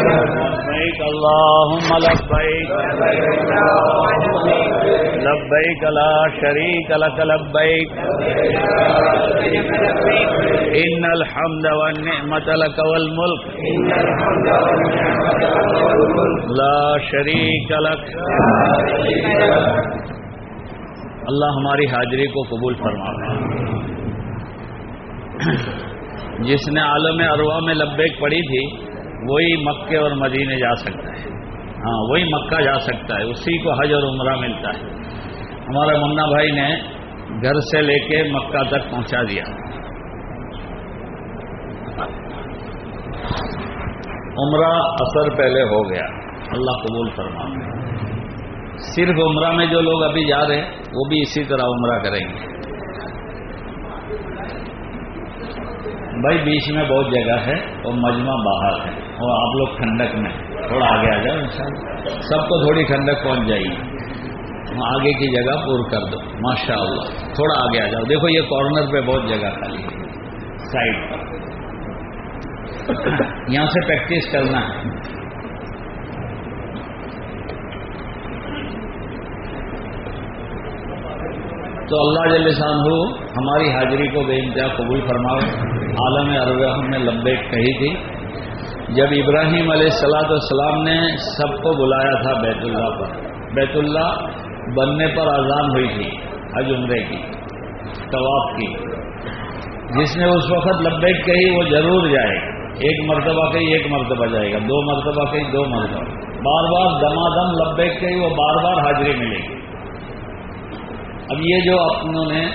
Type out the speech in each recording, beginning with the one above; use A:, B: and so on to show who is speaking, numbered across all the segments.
A: لبيك اللهم لبيك لبيك لا شريك لك لبيك إن الحمد والنعمة لك والملك لا شريك لك اللہ ہماری حاضری کو قبول فرما جس نے عالم اروا میں لبیک پڑی تھی، وہی مکے اور مدینے جا سکتا ہے۔ ہاں وہی مکہ جا سکتا ہے۔ اسی کو حج اور عمرہ ملتا ہے۔ ہمارا منا بھائی نے گھر سے لے کے مکہ تک پہنچا دیا۔ عمرہ اثر پہلے ہو گیا۔ اللہ قبول فرما صرف عمرہ میں جو لوگ ابھی جا رہے ہیں، وہ بھی اسی طرح عمرہ کریں گے۔ بھائی بیچ میں بہت جگہ ہے اور مجمع باہر ہے اور آپ لوگ ٹھنڈک میں تھوڑا آگے آ جاؤ انشاءاللہ سب کو تھوڑی ٹھنڈک پہنچ جائے گی۔ آگے کی جگہ پور کر دو۔ ماشاء اللہ۔ تھوڑا آگے آ جاؤ۔ دیکھو یہ کارنر پہ بہت جگہ خالی ہے۔ سائڈ پر۔ یہاں سے پریکٹس کرنا ہے۔ تو اللہ جل شاہ ہماری حاضری کو بے انتہا قبول فرمائے عالم ارب نے لمبے کہی تھی۔ جب ابراہیم علیہ السلاۃ والسلام نے سب کو بلایا تھا بیت اللہ پر، بیت اللہ بننے پر آزان ہوئی تھی، حج عمرے کی، طواف کی۔ جس نے اس وقت لبیک کہی وہ ضرور جائے۔ ایک مرتبہ کہیں ایک مرتبہ جائے گا۔ دو مرتبہ کہیں دو مرتبہ۔ بار بار دما دم لبیک کہی، وہ بار بار حاضری ملے گی۔ اب یہ جو اپنوں نے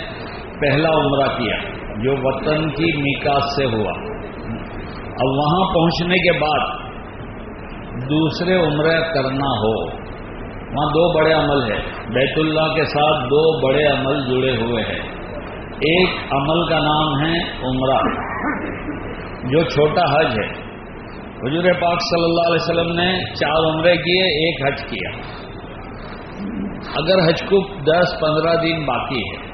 A: پہلا عمرہ کیا، جو وطن کی نکاح سے ہوا، اب وہاں پہنچنے کے بعد دوسرے عمرے کرنا ہو، وہاں دو بڑے عمل ہے بیت اللہ کے ساتھ دو بڑے عمل جڑے ہوئے ہیں۔ ایک عمل کا نام ہے عمرہ، جو چھوٹا حج ہے۔ حضور پاک صلی اللہ علیہ وسلم نے چار عمرے کیے، ایک حج کیا۔ اگر حج کو دس پندرہ دن باقی ہے،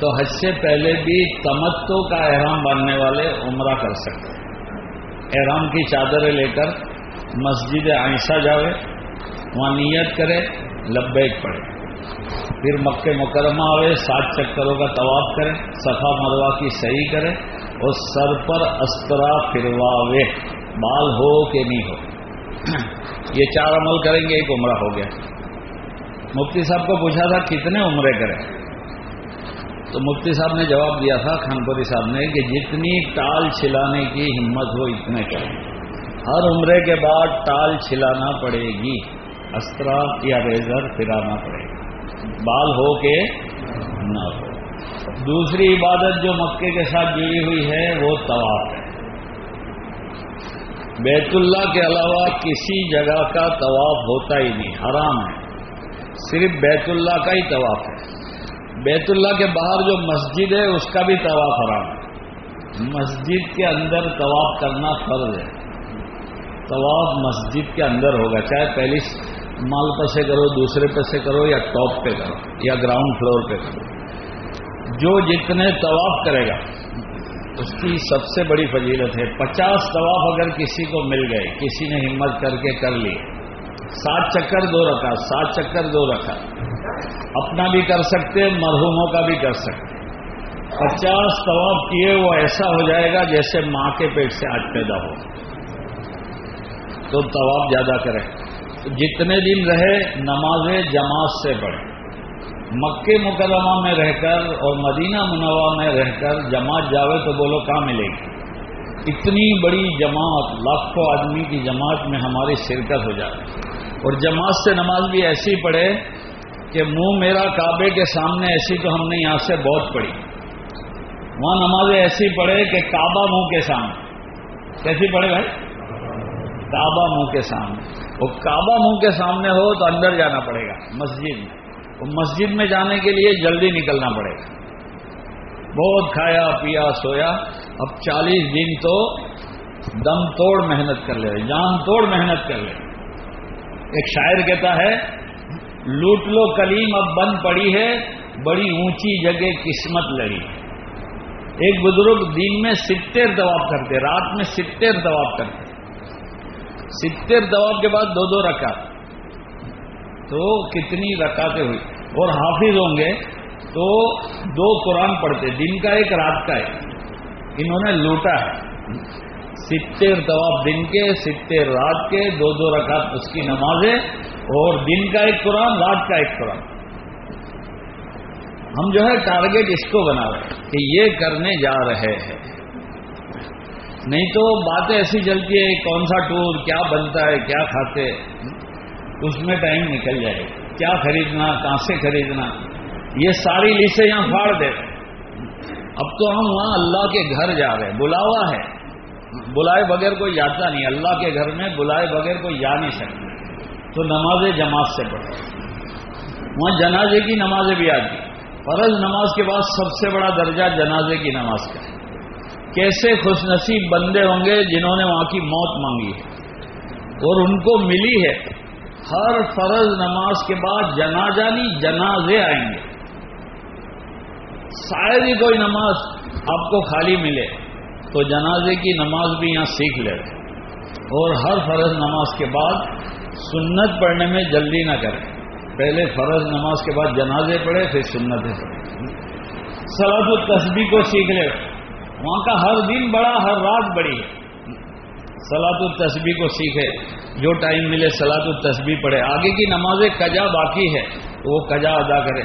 A: تو حج سے پہلے بھی تمتو کا احرام باندھنے والے عمرہ کر سکتے ہیں۔ احرام کی چادریں لے کر مسجد آئسہ جاوے، وہاں نیت کرے، لبیک پڑے پھر مکہ مکرمہ آوے، سات چکروں کا طواف کرے، صفا مروا کی صحیح کرے، اور سر پر استرا پھرواوے۔ بال ہو کہ نہیں ہو۔ یہ چار عمل کریں گے، ایک عمرہ ہو گیا۔ مفتی صاحب کو پوچھا تھا کتنے عمرے کریں؟ تو مفتی صاحب نے جواب دیا تھا خانپوری صاحب نے کہ جتنی ٹال چھلانے کی ہمت ہو اتنے کریں۔ ہر عمرے کے بعد ٹال چھلانا پڑے گی، استرا یا ریزر پھرانا پڑے گا۔ بال ہو کے نہ ہو۔ دوسری عبادت جو مکے کے ساتھ جڑی ہوئی ہے، وہ طواف ہے۔ بیت اللہ کے علاوہ کسی جگہ کا طواف ہوتا ہی نہیں، حرام ہے۔ صرف بیت اللہ کا ہی طواف ہے۔ بیت اللہ کے باہر جو مسجد ہے، اس کا بھی طواف حرام ہے۔ مسجد کے اندر طواف کرنا فرض ہے۔ طواف مسجد کے اندر ہوگا۔ چاہے پہلی مال پر سے کرو، دوسرے پر سے کرو، یا ٹاپ پہ کرو، یا گراؤنڈ فلور پہ کرو۔ جو جتنے طواف کرے گا، اس کی سب سے بڑی فضیلت ہے۔ پچاس طواف اگر کسی کو مل گئے، کسی نے ہمت کر کے کر لی سات چکر دو رکھا سات چکر دو رکھا اپنا بھی کر سکتے، مرحوموں کا بھی کر سکتے۔ پچاس طواف کیے، وہ ایسا ہو جائے گا جیسے ماں کے پیٹ سے آج پیدا ہو۔ تو طواف زیادہ کرے جتنے دن رہے، نمازیں جماعت سے پڑھے مکے مکرمہ میں رہ کر اور مدینہ منوع میں رہ کر جماعت جاوے تو بولو کہاں ملے گی؟ اتنی بڑی جماعت، لاکھوں آدمی کی جماعت میں ہماری شرکت ہو جائے اور جماعت سے نماز بھی ایسی پڑھے کہ منہ میرا کعبے کے سامنے ایسی تو ہم نے یہاں سے بہت پڑھی۔ وہاں نمازیں ایسی پڑھے کہ کعبہ منہ کے سامنے۔ کیسی پڑھے بھائی؟ کعبہ منہ کے سامنے۔ وہ کعبہ منہ کے سامنے ہو تو اندر جانا پڑے گا، مسجد میں۔ مسجد میں جانے کے لیے جلدی نکلنا پڑے گا۔ بہت کھایا، پیا، سویا۔ اب چالیس دن تو دم توڑ محنت کر لے، جان توڑ محنت کر لے۔ ایک شاعر کہتا ہے، لوٹ لو کلیم، اب بند پڑی ہے، بڑی اونچی جگہ قسمت لڑی ایک بزرگ دن میں ستر طواف کرتے، رات میں ستر طواف کرتے۔ ستر طواف کے بعد دو دو رکعت۔ تو کتنی رکعتیں ہوئی؟ اور حافظ ہوں گے تو دو قرآن پڑھتے، دن کا ایک، رات کا ایک۔ انہوں نے لوٹا ہے۔ ستر طواف دن کے ستر رات کے، دو دو رکعت اس کی نمازیں اور دن کا ایک قرآن، رات کا ایک قرآن۔ ہم جو ہے ٹارگیٹ اس کو بنا رہے ہیں کہ یہ کرنے جا رہے ہیں۔ نہیں تو باتیں ایسی چلتی ہے کون سا ٹور، کیا بنتا ہے، کیا کھاتے اس میں ٹائم نکل جائے کیا خریدنا، کہاں سے خریدنا؟ یہ ساری لیسیں یہاں پھاڑ دے اب تو ہم وہاں اللہ کے گھر جا رہے ہیں، بلاوا ہے۔ بلائے بغیر کوئی جاتا نہیں، اللہ کے گھر میں بلائے بغیر کوئی جا نہیں سکتا۔ تو نماز جماعت سے پڑھو وہاں جنازے کی نمازیں بھی آتی۔ فرض نماز کے بعد سب سے بڑا درجہ جنازے کی نماز کا ہے۔ کیسے خوش نصیب بندے ہوں گے جنہوں نے وہاں کی موت مانگی ہے۔ اور ان کو ملی ہے۔ ہر فرض نماز کے بعد جنازہ نہیں، جنازے آئیں گے۔ شاید ہی کوئی نماز آپ کو خالی ملے۔ تو جنازے کی نماز بھی یہاں سیکھ لے اور ہر فرض نماز کے بعد سنت پڑھنے میں جلدی نہ کریں پہلے فرض نماز کے بعد جنازے پڑھے، پھر سنتیں پڑھے۔ سلاد التسبیح کو سیکھ لے۔ وہاں کا ہر دن بڑا، ہر رات بڑی ہے۔ سلاد التسبیح کو سیکھے۔ جو ٹائم ملے سلاد التسبیح پڑھے۔ آگے کی نمازیں کجا باقی ہے وہ کجا ادا کرے۔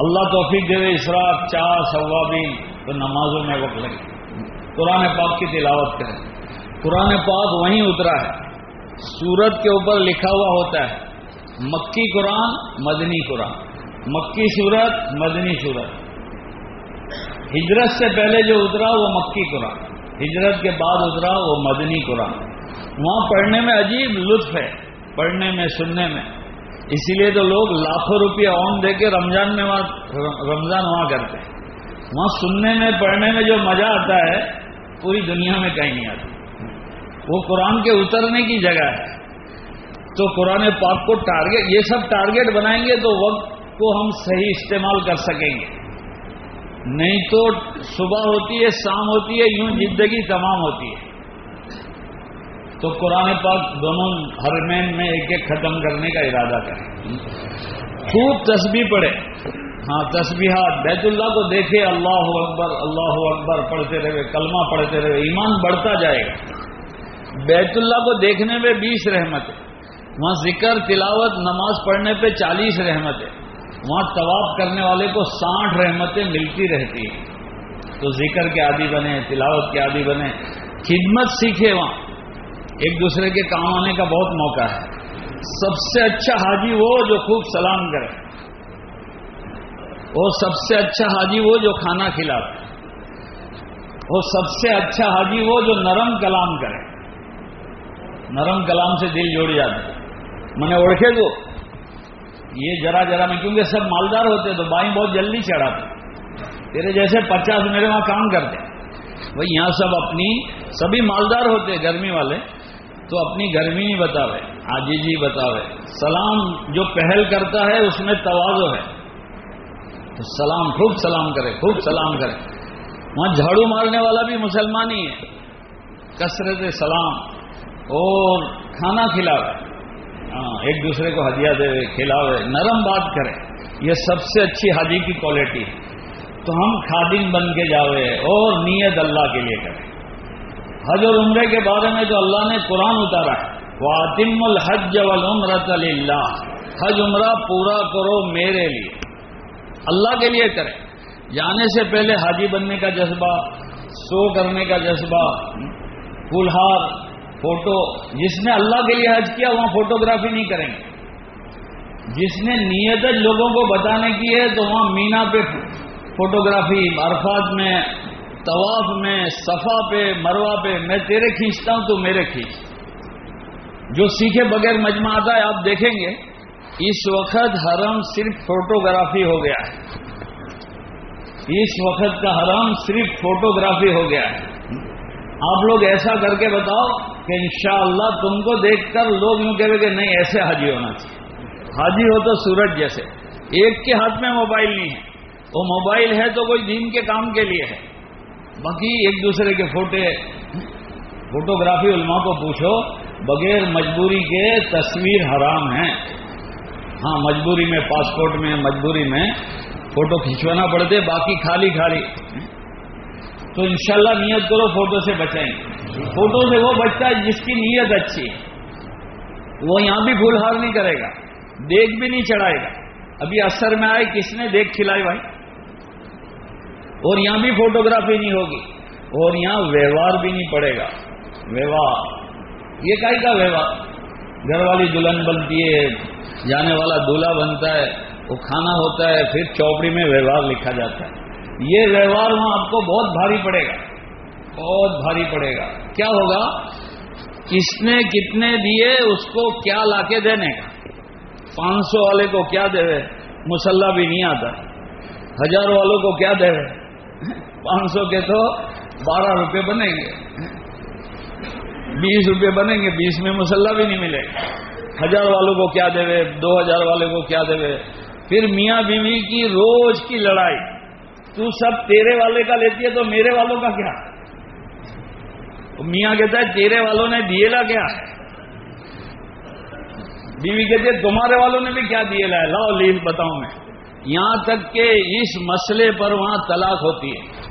A: اللہ توفیق دے اسراف، چار ثوابین۔ تو نمازوں میں وقت لگے۔ قرآن پاک کی تلاوت کرے قرآن پاک وہیں اترا ہے۔ سورت کے اوپر لکھا ہوا ہوتا ہے۔ مکی قرآن، مدنی قرآن۔ مکی سورت، مدنی سورت۔ ہجرت سے پہلے جو اترا وہ مکی قرآن۔ ہجرت کے بعد اترا وہ مدنی قرآن۔ وہاں پڑھنے میں عجیب لطف ہے، پڑھنے میں، سننے میں۔ اسی لیے تو لوگ لاکھوں روپیہ اون دے کے رمضان میں وہاں، رمضان وہاں کرتے ہیں۔ وہاں سننے میں، پڑھنے میں جو مزہ آتا ہے پوری دنیا میں کہیں نہیں آتا وہ قرآن کے اترنے کی جگہ ہے۔ تو قرآن پاک کو ٹارگیٹ، یہ سب ٹارگیٹ بنائیں گے تو وقت کو ہم صحیح استعمال کر سکیں گے۔ نہیں تو صبح ہوتی ہے، شام ہوتی ہے، یوں زندگی تمام ہوتی ہے۔ تو قرآن پاک دونوں ہر مین میں ایک ایک ختم کرنے کا ارادہ کریں۔ خوب تسبیح پڑھے ہاں تسبیحات بیت اللہ کو دیکھے، اللہ اکبر اللہ اکبر، پڑھتے رہے، کلمہ پڑھتے رہے، ایمان بڑھتا جائے گا۔ بیت اللہ کو دیکھنے میں بیس رحمت ہے۔ وہاں ذکر، تلاوت، نماز پڑھنے پہ چالیس رحمت ہے۔ وہاں طواف کرنے والے کو ساٹھ رحمتیں ملتی رہتی ہیں۔ تو ذکر کے عادی بنے، تلاوت کے عادی بنے، خدمت سیکھے وہاں۔ ایک دوسرے کے کام آنے کا بہت موقع ہے۔ سب سے اچھا حاجی وہ جو خوب سلام کرے۔ اور سب سے اچھا حاجی وہ جو کھانا کھلاتے اور سب سے اچھا حاجی وہ جو نرم کلام کرے۔ نرم کلام سے دل جوڑ جاتے میں نے اوڑھے کو یہ ذرا ذرا میں کیونکہ سب مالدار ہوتے تو بائیں بہت جلدی چڑھاتے تیرے جیسے پچاس میرے وہاں کام کرتے بھائی یہاں سب اپنی، سبھی مالدار ہوتے گرمی والے۔ تو اپنی گرمی نہیں بتاوے آجی جی بتاوے۔ سلام جو پہل کرتا ہے اس میں توازو ہے۔ تو سلام، خوب سلام کرے، خوب سلام کرے۔ وہاں جھاڑو مارنے والا بھی مسلمان ہی ہے۔ کثرت سلام۔ اور کھانا کھلاوے۔ ہاں ایک دوسرے کو ہدیہ دے، کھلاوے، نرم بات کرے۔ یہ سب سے اچھی حاجی کی کوالٹی تو ہم خادم بن کے جاوے اور نیت اللہ کے لیے کریں حج اور عمرے کے بارے میں جو اللہ نے قرآن اتارا ہے وہ عطم الحج والعمرت اللہ حج عمرہ پورا کرو میرے لیے۔ اللہ کے لیے کرے جانے سے پہلے حاجی بننے کا جذبہ، سو کرنے کا جذبہ پھولہار فوٹو، جس نے اللہ کے لیے حج کیا، وہاں فوٹوگرافی نہیں کریں گے۔ جس نے نیت لوگوں کو بتانے کی ہے، تو وہاں مینا پہ فوٹوگرافی، عرفات میں، طواف میں، صفا پہ مروا پہ، میں تیرے کھینچتا ہوں، تو میرے کھینچ۔ جو سیکھے بغیر مجمع آتا ہے، آپ دیکھیں گے۔ اس وقت حرم صرف فوٹوگرافی ہو گیا ہے۔ اس وقت کا حرم صرف فوٹوگرافی ہو گیا ہے۔ آپ لوگ ایسا کر کے بتاؤ کہ انشاءاللہ تم کو دیکھ کر لوگ یوں کہے کہ نہیں، ایسے حاجی ہونا چاہیے۔ حاجی ہو تو سورج جیسے۔ ایک کے ہاتھ میں موبائل نہیں ہے۔ وہ موبائل ہے تو کوئی دین کے کام کے لیے ہے۔ باقی ایک دوسرے کے فوٹے۔ فوٹوگرافی علماء کو پوچھو، بغیر مجبوری کے تصویر حرام ہیں۔ ہاں مجبوری میں پاسپورٹ میں، مجبوری میں فوٹو کھینچوانا پڑتے، باقی خالی خالی۔ تو انشاءاللہ نیت کرو فوٹو سے بچائیں۔ فوٹو سے وہ بچتا ہے جس کی نیت اچھی وہ یہاں بھی پھول ہار نہیں کرے گا، دیکھ بھی نہیں چڑھائے گا۔ ابھی اثر میں آئے، کس نے دیکھ کھلائی بھائی؟ اور یہاں بھی فوٹوگرافی نہیں ہوگی۔ اور یہاں ویوہار بھی نہیں پڑے گا۔ ویوہار۔ یہ کائی کا ویوہار؟ گھر والی دلہن بنتی ہے، جانے والا دلہا بنتا ہے، وہ کھانا ہوتا ہے، پھر چوپڑی میں ویوہار لکھا جاتا ہے۔ یہ ویوہار وہاں آپ کو بہت بھاری پڑے گا۔ بہت بھاری پڑے گا۔ کیا ہوگا؟ کس نے کتنے دیے، اس کو کیا لا کے دینے کا؟ پانچ سو والے کو کیا دے؟ مسلح بھی نہیں آتا۔ ہزار والوں کو کیا دے؟ پانچ سو کے تو بارہ روپے بنیں گے۔ بیس روپے بنیں گے، بیس میں مسلح بھی نہیں ملے۔ گا ہزار والوں کو کیا دے دو ہزار والے کو کیا دے پھر میاں بیوی کی روز کی لڑائی۔ تو سب تیرے والے کا لیتی ہے تو میرے والوں کا کیا؟ میاں کہتا ہے، تیرے والوں نے دیے لا کیا؟ بیوی کہتی ہے، تمہارے والوں نے بھی کیا دیے لا لاؤ، لیل بتاؤں میں۔ یہاں تک کہ اس مسئلے پر وہاں طلاق ہوتی ہے۔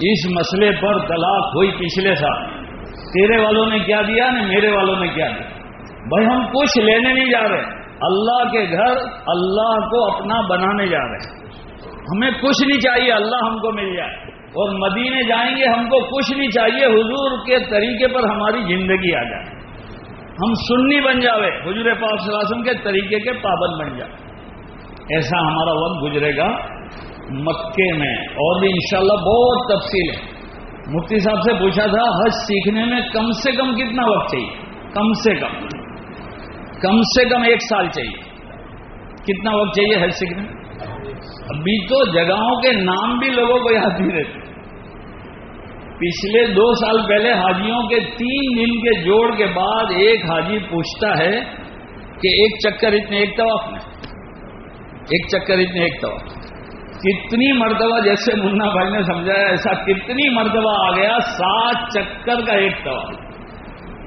A: اس مسئلے پر طلاق ہوئی پچھلے سال۔ تیرے والوں نے کیا دیا نا میرے والوں نے کیا دیا؟ بھائی ہم کچھ لینے نہیں جا رہے۔ اللہ کے گھر اللہ کو اپنا بنانے جا رہے ہیں۔ ہمیں کچھ نہیں چاہیے، اللہ ہم کو مل جائے۔ اور مدینے جائیں گے، ہم کو کچھ نہیں چاہیے۔ حضور کے طریقے پر ہماری زندگی آ جائے۔ ہم سننی بن جاوے، حضور پاک صلی اللہ علیہ وسلم کے طریقے کے پابند بن جائے ایسا ہمارا وقت گزرے گا۔ مکے میں۔ اور بھی انشاءاللہ بہت تفصیل ہے۔ مفتی صاحب سے پوچھا تھا، حج سیکھنے میں کم سے کم کتنا وقت چاہیے؟ کم سے کم۔ کم سے کم ایک سال چاہیے۔ کتنا وقت چاہیے حج سیکھنے؟ میں ابھی تو جگہوں کے نام بھی لوگوں کو یاد نہیں رہتے۔ پچھلے دو سال پہلے حاجیوں کے تین دن کے جوڑ کے بعد ایک حاجی پوچھتا ہے کہ ایک چکر اتنے ایک طواف میں۔ ایک چکر اتنے ایک طواف۔ کتنی مرتبہ جیسے منا بھائی نے سمجھایا، ایسا کتنی مرتبہ آ گیا، سات چکر کا ایک طواف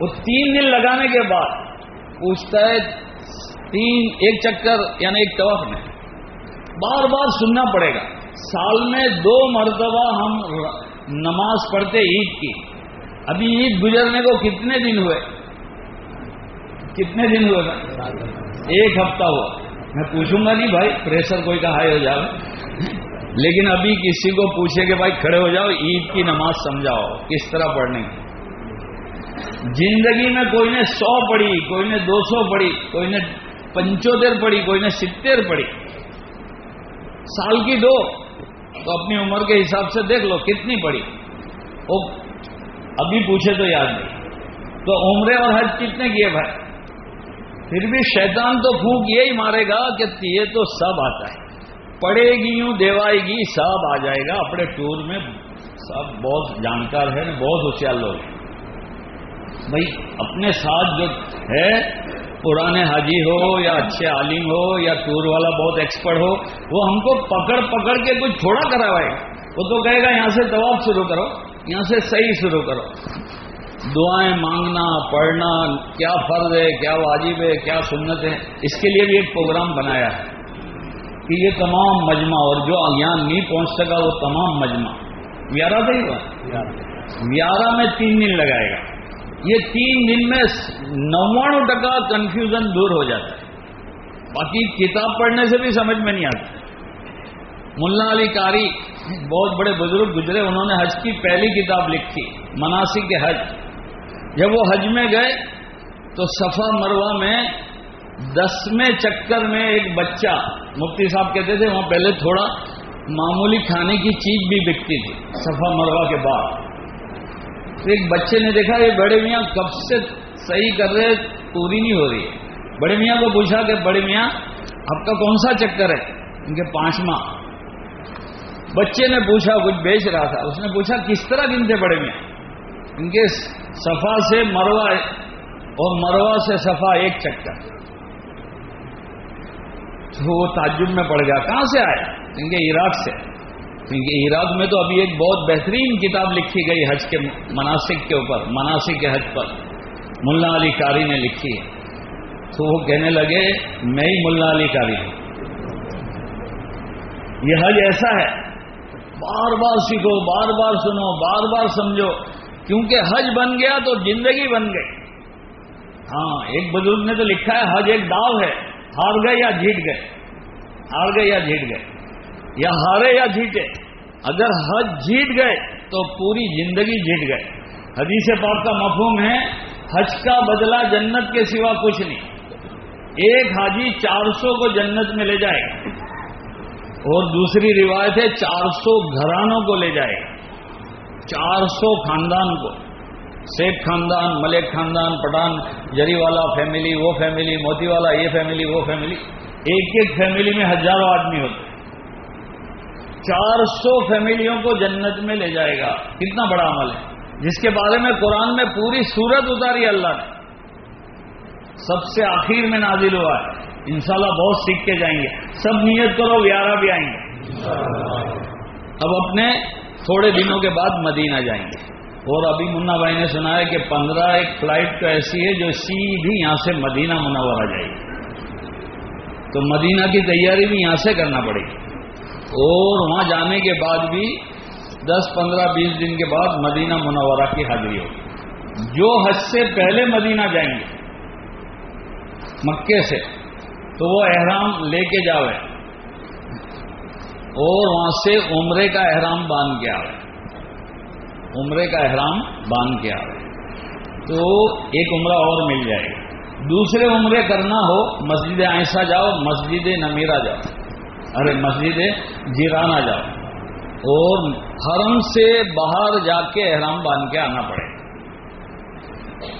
A: وہ تین دن لگانے کے بعد پوچھتا ہے، تین، ایک چکر یعنی ایک طواف میں بار بار سننا پڑے گا۔ سال میں دو مرتبہ ہم نماز پڑھتے عید کی۔ ابھی عید گزرنے کو کتنے دن ہوئے؟ کتنے دن ہوئے ایک ہفتہ ہوا۔ میں پوچھوں گا نہیں بھائی، پریشر کوئی کا ہائی ہو جائے لیکن ابھی کسی کو پوچھے کہ بھائی کھڑے ہو جاؤ، عید کی نماز سمجھاؤ، کس طرح پڑھنے کی زندگی میں کوئی نے سو پڑھی، کوئی نے دو سو پڑھی، کوئی نے پنچوتر پڑھی، کوئی نے ستر پڑھی۔ سال کی دو، تو اپنی عمر کے حساب سے دیکھ لو کتنی پڑی وہ ابھی پوچھے تو یاد نہیں۔ تو عمرے اور حج کتنے کیے بھائی؟ پھر بھی شیطان تو پھونک یہی مارے گا کہ یہ تو سب آتا ہے۔ پڑے گی، یوں دیوائے گی، سب آ جائے گا۔ اپنے ٹور میں سب بہت جانکار ہے بہت ہوشیار لوگ بھائی، اپنے ساتھ جو ہے، پرانے حاجی ہو یا اچھے عالم ہو یا ٹور والا بہت ایکسپرٹ ہو، وہ ہم کو پکڑ پکڑ کے کچھ تھوڑا کروائے۔ وہ تو کہے گا، یہاں سے طواف شروع کرو، یہاں سے صحیح شروع کرو۔ دعائیں مانگنا، پڑھنا، کیا فرض ہے، کیا واجب ہے، کیا سنت ہے، اس کے لیے بھی ایک پروگرام بنایا ہے۔ کہ یہ تمام مجمع اور جو یہاں نہیں پہنچ سکا وہ تمام مجمع۔ ویارہ سے ہی ہوا؟ ویارہ میں تین دن لگائے گا۔ یہ تین دن میں نواں ٹکا کنفیوژن دور ہو جاتا ہے۔ باقی کتاب پڑھنے سے بھی سمجھ میں نہیں آتی ملا علی کاری بہت بڑے بزرگ گزرے، انہوں نے حج کی پہلی کتاب لکھی مناسی کے حج۔ جب وہ حج میں گئے تو صفا مروا میں دسویں چکر میں ایک بچہ، مفتی صاحب کہتے تھے، وہاں پہلے تھوڑا معمولی کھانے کی چیز بھی بکتی تھی، صفا مروا کے بعد۔ ایک بچے نے دیکھا یہ بڑے میاں، کب سے صحیح کر رہے پوری نہیں ہو رہی ہے۔ بڑے میاں کو پوچھا کہ، بڑے میاں، آپ کا کون سا چکر ہے؟ ان کے پانچ ماہ بچے نے پوچھا، کچھ بیچ رہا تھا؟ اس نے پوچھا، کس طرح گنتے بڑے میاں؟ ان کے صفا سے مروا اور مروا سے صفا ایک چکر۔ تو وہ تعجب میں پڑ گیا۔ کہاں سے آیا ان کے عراق سے۔ کیونکہ عراق میں تو ابھی ایک بہت بہترین کتاب لکھی گئی حج کے مناسب کے اوپر مناسب کے حج پر۔ ملا علی کاری نے لکھی ہے۔ تو وہ کہنے لگے، میں ہی ملا علی کاری ہوں۔ یہ حج ایسا ہے۔ بار بار سیکھو، بار بار سنو، بار بار سمجھو۔ کیونکہ حج بن گیا تو زندگی بن گئی۔ ہاں ایک بزرگ نے تو لکھا ہے، حج ایک داؤ ہے۔ ہار گئے یا جیت گئے؟ ہار گئے یا جیت گئے؟ یا ہارے یا جیتے؟ اگر حج جیت گئے تو پوری زندگی جیت گئے۔ حدیث پاک کا مفہوم ہے، حج کا بدلہ جنت کے سوا کچھ نہیں۔ ایک حاجی چار سو کو جنت میں لے جائے گا۔ اور دوسری روایت ہے، چار سو گھرانوں کو لے جائے گا۔ چار سو خاندان کو۔ شیخ خاندان ملک خاندان پٹھان جری والا فیملی وہ فیملی موتی والا یہ فیملی وہ فیملی ایک ایک فیملی میں ہزاروں آدمی ہوتے چار سو فیملیوں کو جنت میں لے جائے گا۔ کتنا بڑا عمل ہے۔ جس کے بارے میں قرآن میں پوری صورت اتاری اللہ نے۔ سب سے آخر میں نازل ہوا ہے۔ انشاءاللہ بہت سیکھ کے جائیں گے۔ سب نیت کرو گیارہ بھی آئیں گے۔ اب اپنے تھوڑے دنوں کے بعد مدینہ جائیں گے۔ اور ابھی منا بھائی نے سنا ہے کہ پندرہ ایک فلائٹ تو ایسی ہے جو سیدھی یہاں سے مدینہ منورہ جائے گی۔ تو مدینہ کی تیاری بھی یہاں سے کرنا پڑے گی۔ اور وہاں جانے کے بعد بھی دس پندرہ بیس دن کے بعد مدینہ منورہ کی حاضری ہوگی۔ جو حج سے پہلے مدینہ جائیں گے، مکے سے، تو وہ احرام لے کے جاوے۔ اور وہاں سے عمرے کا احرام باندھ کے آئے عمرے کا احرام باندھ کے آئے تو ایک عمرہ اور مل جائے۔ گا دوسرے عمرے کرنا ہو، مسجد آئسا جاؤ، مسجد نمیرا جاؤ۔ ارے، مسجد جیرانا جاؤ۔ اور حرم سے باہر جا کے احرام باندھ کے آنا پڑے۔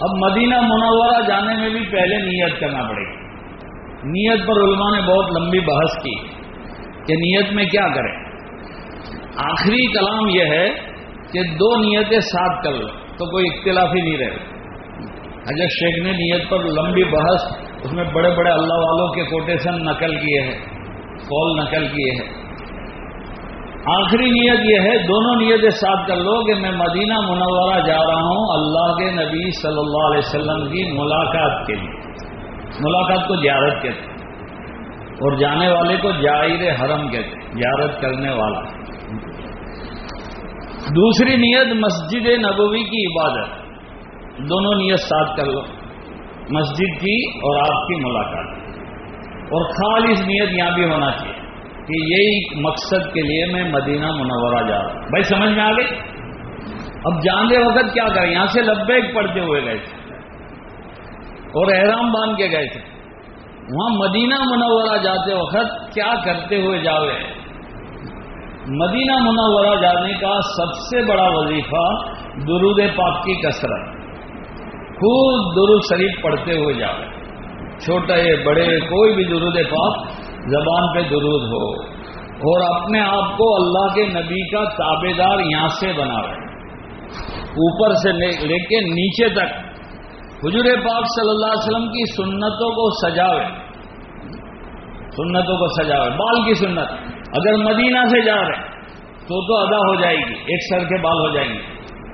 A: اب مدینہ منورہ جانے میں بھی پہلے نیت کرنا پڑے۔ گی نیت پر علماء نے بہت لمبی بحث کی کہ نیت میں کیا کریں۔ آخری کلام یہ ہے کہ دو نیتیں ساتھ کر لو تو کوئی اختلافی نہیں رہے۔ حضرت شیخ نے نیت پر لمبی بحث، اس میں بڑے بڑے اللہ والوں کے کوٹیشن نقل کیے ہیں کال نقل کیے ہیں۔ آخری نیت یہ ہے، دونوں نیتیں ساتھ کر لو کہ میں مدینہ منورہ جا رہا ہوں اللہ کے نبی صلی اللہ علیہ وسلم کی ملاقات کے لیے۔ ملاقات کو زیارت کہتے اور جانے والے کو جائر حرم کہتے زیارت کرنے والا۔ دوسری نیت مسجد نبوی کی عبادت. دونوں نیت ساتھ کر لو. مسجد کی اور آپ کی ملاقات. اور خالص نیت یہاں بھی ہونا چاہیے کہ یہی مقصد کے لیے میں مدینہ منورہ جا رہا ہوں. بھائی سمجھ میں آ گئی؟ اب جانے وقت کیا کریں؟ یہاں سے لبیک پڑھتے ہوئے گئے تھے. اور احرام باندھ کے گئے تھے. وہاں مدینہ منورہ جاتے وقت کیا کرتے ہوئے جاوے؟ مدینہ منورہ جانے کا سب سے بڑا وظیفہ درود پاک کی کثرت۔ خوب درود شریف پڑھتے ہوئے جاؤ۔ چھوٹے، بڑے، کوئی بھی درود پاک زبان پہ درود ہو۔ اور اپنے آپ کو اللہ کے نبی کا تابے دار یہاں سے بنا رہے۔ اوپر سے لے کے نیچے تک۔ حجور پاک صلی اللہ علیہ وسلم کی سنتوں کو سجاوے۔ سنتوں کو سجاوے، بال کی سنت۔ اگر مدینہ سے جا رہے تو تو ادا ہو جائے گی، ایک سر کے بال ہو جائیں گے۔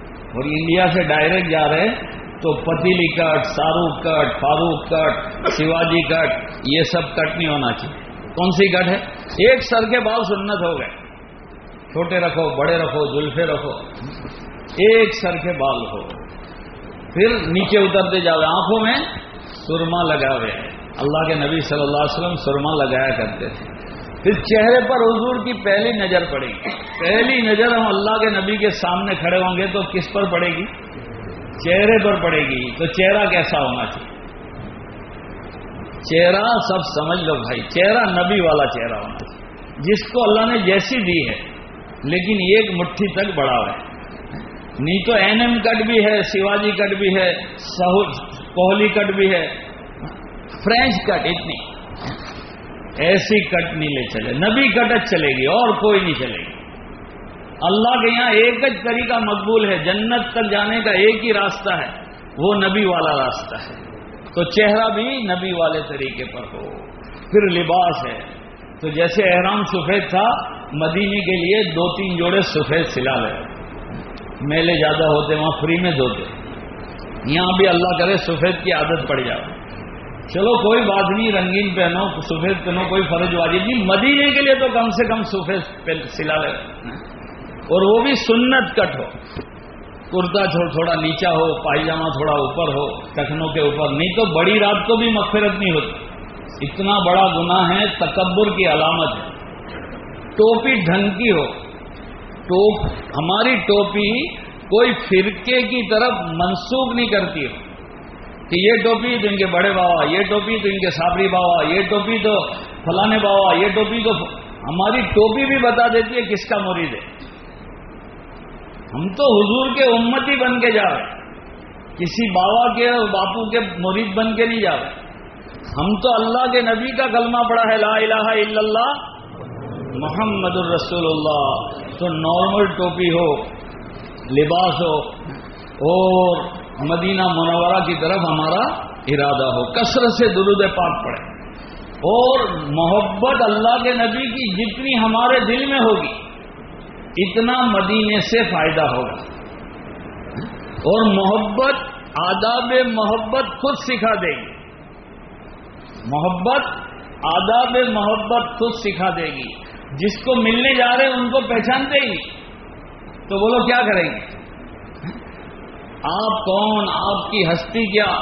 A: اور انڈیا سے ڈائریکٹ جا رہے تو پتیلی کٹ شاہ کٹ، فاروق کٹ، شیواجی کٹ، یہ سب کٹ نہیں ہونا چاہیے۔ کون سی کٹ ہے؟ ایک سر کے بال سنت ہو گئے۔ چھوٹے رکھو، بڑے رکھو، زلفے رکھو، ایک سر کے بال ہو پھر نیچے اترتے جاؤ آنکھوں میں سرما لگا ہوئے اللہ کے نبی صلی اللہ علیہ وسلم سرما لگایا کرتے تھے۔ پھر چہرے پر حضور کی پہلی نظر پڑے گی۔ پہلی نظر ہم اللہ کے نبی کے سامنے کھڑے ہوں گے تو کس پر پڑے گی؟ چہرے پر پڑے گی۔ تو چہرہ کیسا ہونا چاہیے؟ چہرہ سب سمجھ لو بھائی، چہرہ نبی والا چہرہ ہونا چاہیے۔ جس کو اللہ نے جیسی دی ہے، لیکن ایک مٹھی تک بڑا ہے۔ نہیں تو این ایم کٹ بھی ہے، شیواجی کٹ بھی ہے کوہلی کٹ بھی ہے۔ فرینچ کٹ اتنی۔ ایسی کٹ نہیں لے چلے۔ نبی کٹ چلے گی اور کوئی نہیں چلے گی۔ اللہ کے یہاں ایک ہی طریقہ مقبول ہے۔ جنت تک جانے کا ایک ہی راستہ ہے۔ وہ نبی والا راستہ ہے۔ تو چہرہ بھی نبی والے طریقے پر ہو۔ پھر لباس ہے۔ تو جیسے احرام سفید تھا مدینی کے لیے دو تین جوڑے سفید سلا لے۔ میلے زیادہ ہوتے، وہاں فری میں دھوتے یہاں بھی اللہ کرے سفید کی عادت پڑ جائے۔ چلو کوئی بات نہیں، رنگین پہنو، سفید پہنو، کوئی فرض واجب نہیں جی، مدینے کے لیے تو کم سے کم سفید سلا لے۔ اور وہ بھی سنت کٹ ہو۔ کرتا تھوڑا نیچا ہو، پائجامہ تھوڑا اوپر ہو، ٹخنوں کے اوپر۔ نہیں تو بڑی رات کو بھی مغفرت نہیں ہوتی۔ اتنا بڑا گناہ ہے، تکبر کی علامت ہے۔ ٹوپی ڈھنگ کی ہو۔ ٹوپ، ہماری ٹوپی کوئی فرقے کی طرف منسوخ نہیں کرتی۔ ہو کہ یہ ٹوپی تو ان کے بڑے بابا، یہ ٹوپی تو ان کے سابری بابا، یہ ٹوپی تو فلانے بابا، یہ ٹوپی تو ہماری ٹوپی بھی بتا دیتی ہے کس کا مرید ہے۔ ہم تو حضور کے امتی بن کے جا رہے کسی بابا کے اور باپو کے مرید بن کے نہیں جا رہے۔ ہم تو اللہ کے نبی کا کلمہ پڑا ہے، لا الہ الا اللہ، محمد الرسول اللہ۔ تو نارمل ٹوپی ہو، لباس ہو، اور مدینہ منورہ کی طرف ہمارا ارادہ ہو۔ کثرت سے درود پاک پڑے اور محبت اللہ کے نبی کی جتنی ہمارے دل میں ہوگی، اتنا مدینے سے فائدہ ہوگا۔ اور محبت، آداب محبت خود سکھا دے گی۔ محبت، آداب محبت خود سکھا دے گی۔ جس کو ملنے جا رہے ان کو پہچانتے ہی۔ تو بولو کیا کریں گے؟ آپ کون؟ آپ کی ہستی کیا؟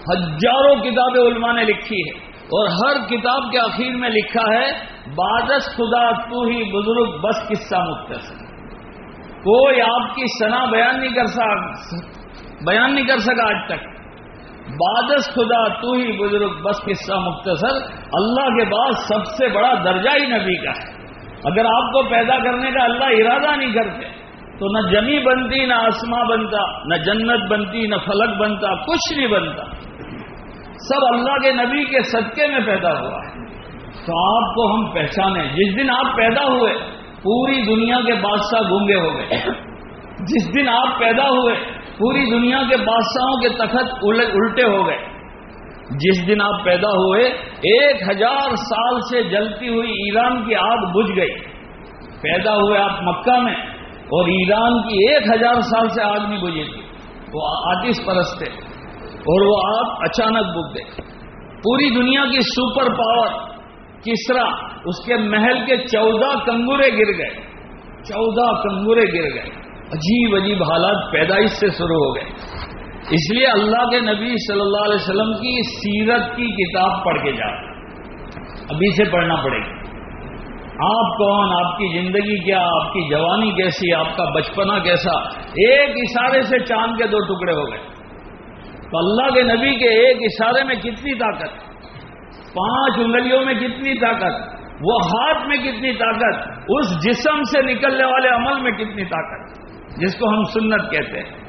A: ہزاروں کتابیں علماء نے لکھی ہے اور ہر کتاب کے آخر میں لکھا ہے بادش خدا، تو ہی بزرگ، بس قصہ مختصر. کوئی آپ کی سنا بیان نہیں کر سکا بیان نہیں کر سکا آج تک۔ بادش خدا، تو ہی بزرگ، بس قصہ مختصر. اللہ کے بعد سب سے بڑا درجہ ہی نبی کا ہے۔ اگر آپ کو پیدا کرنے کا اللہ ارادہ نہیں کرتے تو نہ جمی بنتی، نہ آسما بنتا، نہ جنت بنتی، نہ فلک بنتا، کچھ نہیں بنتا۔ سب اللہ کے نبی کے صدقے میں پیدا ہوا۔ ہے تو آپ کو ہم پہچانے۔ جس دن آپ پیدا ہوئے، پوری دنیا کے بادشاہ گونگے ہو گئے۔ جس دن آپ پیدا ہوئے، پوری دنیا کے بادشاہوں کے تخت الٹے ہو گئے۔ جس دن آپ پیدا ہوئے، ایک ہزار سال سے جلتی ہوئی ایران کی آگ بجھ گئی۔ پیدا ہوئے آپ مکہ میں اور ایران کی ایک ہزار سال سے آگ نہیں بجھی تھی وہ آتش پرست تھے اور وہ آگ اچانک بک گئے۔ پوری دنیا کی سپر پاور کسرا اس کے محل کے چودہ کنگورے گر گئے۔ چودہ کنگورے گر گئے۔ عجیب عجیب حالات پیدائش سے شروع ہو گئے۔ اس لیے اللہ کے نبی صلی اللہ علیہ وسلم کی سیرت کی کتاب پڑھ کے جا ابھی سے پڑھنا پڑے گی آپ کون؟ آپ کی زندگی کیا؟ آپ کی جوانی کیسی؟ آپ کا بچپنا کیسا؟ ایک اشارے سے چاند کے دو ٹکڑے ہو گئے۔ تو اللہ کے نبی کے ایک اشارے میں کتنی طاقت؟ پانچ انگلیوں میں کتنی طاقت؟ وہ ہاتھ میں کتنی طاقت؟ اس جسم سے نکلنے والے عمل میں کتنی طاقت؟ جس کو ہم سنت کہتے ہیں۔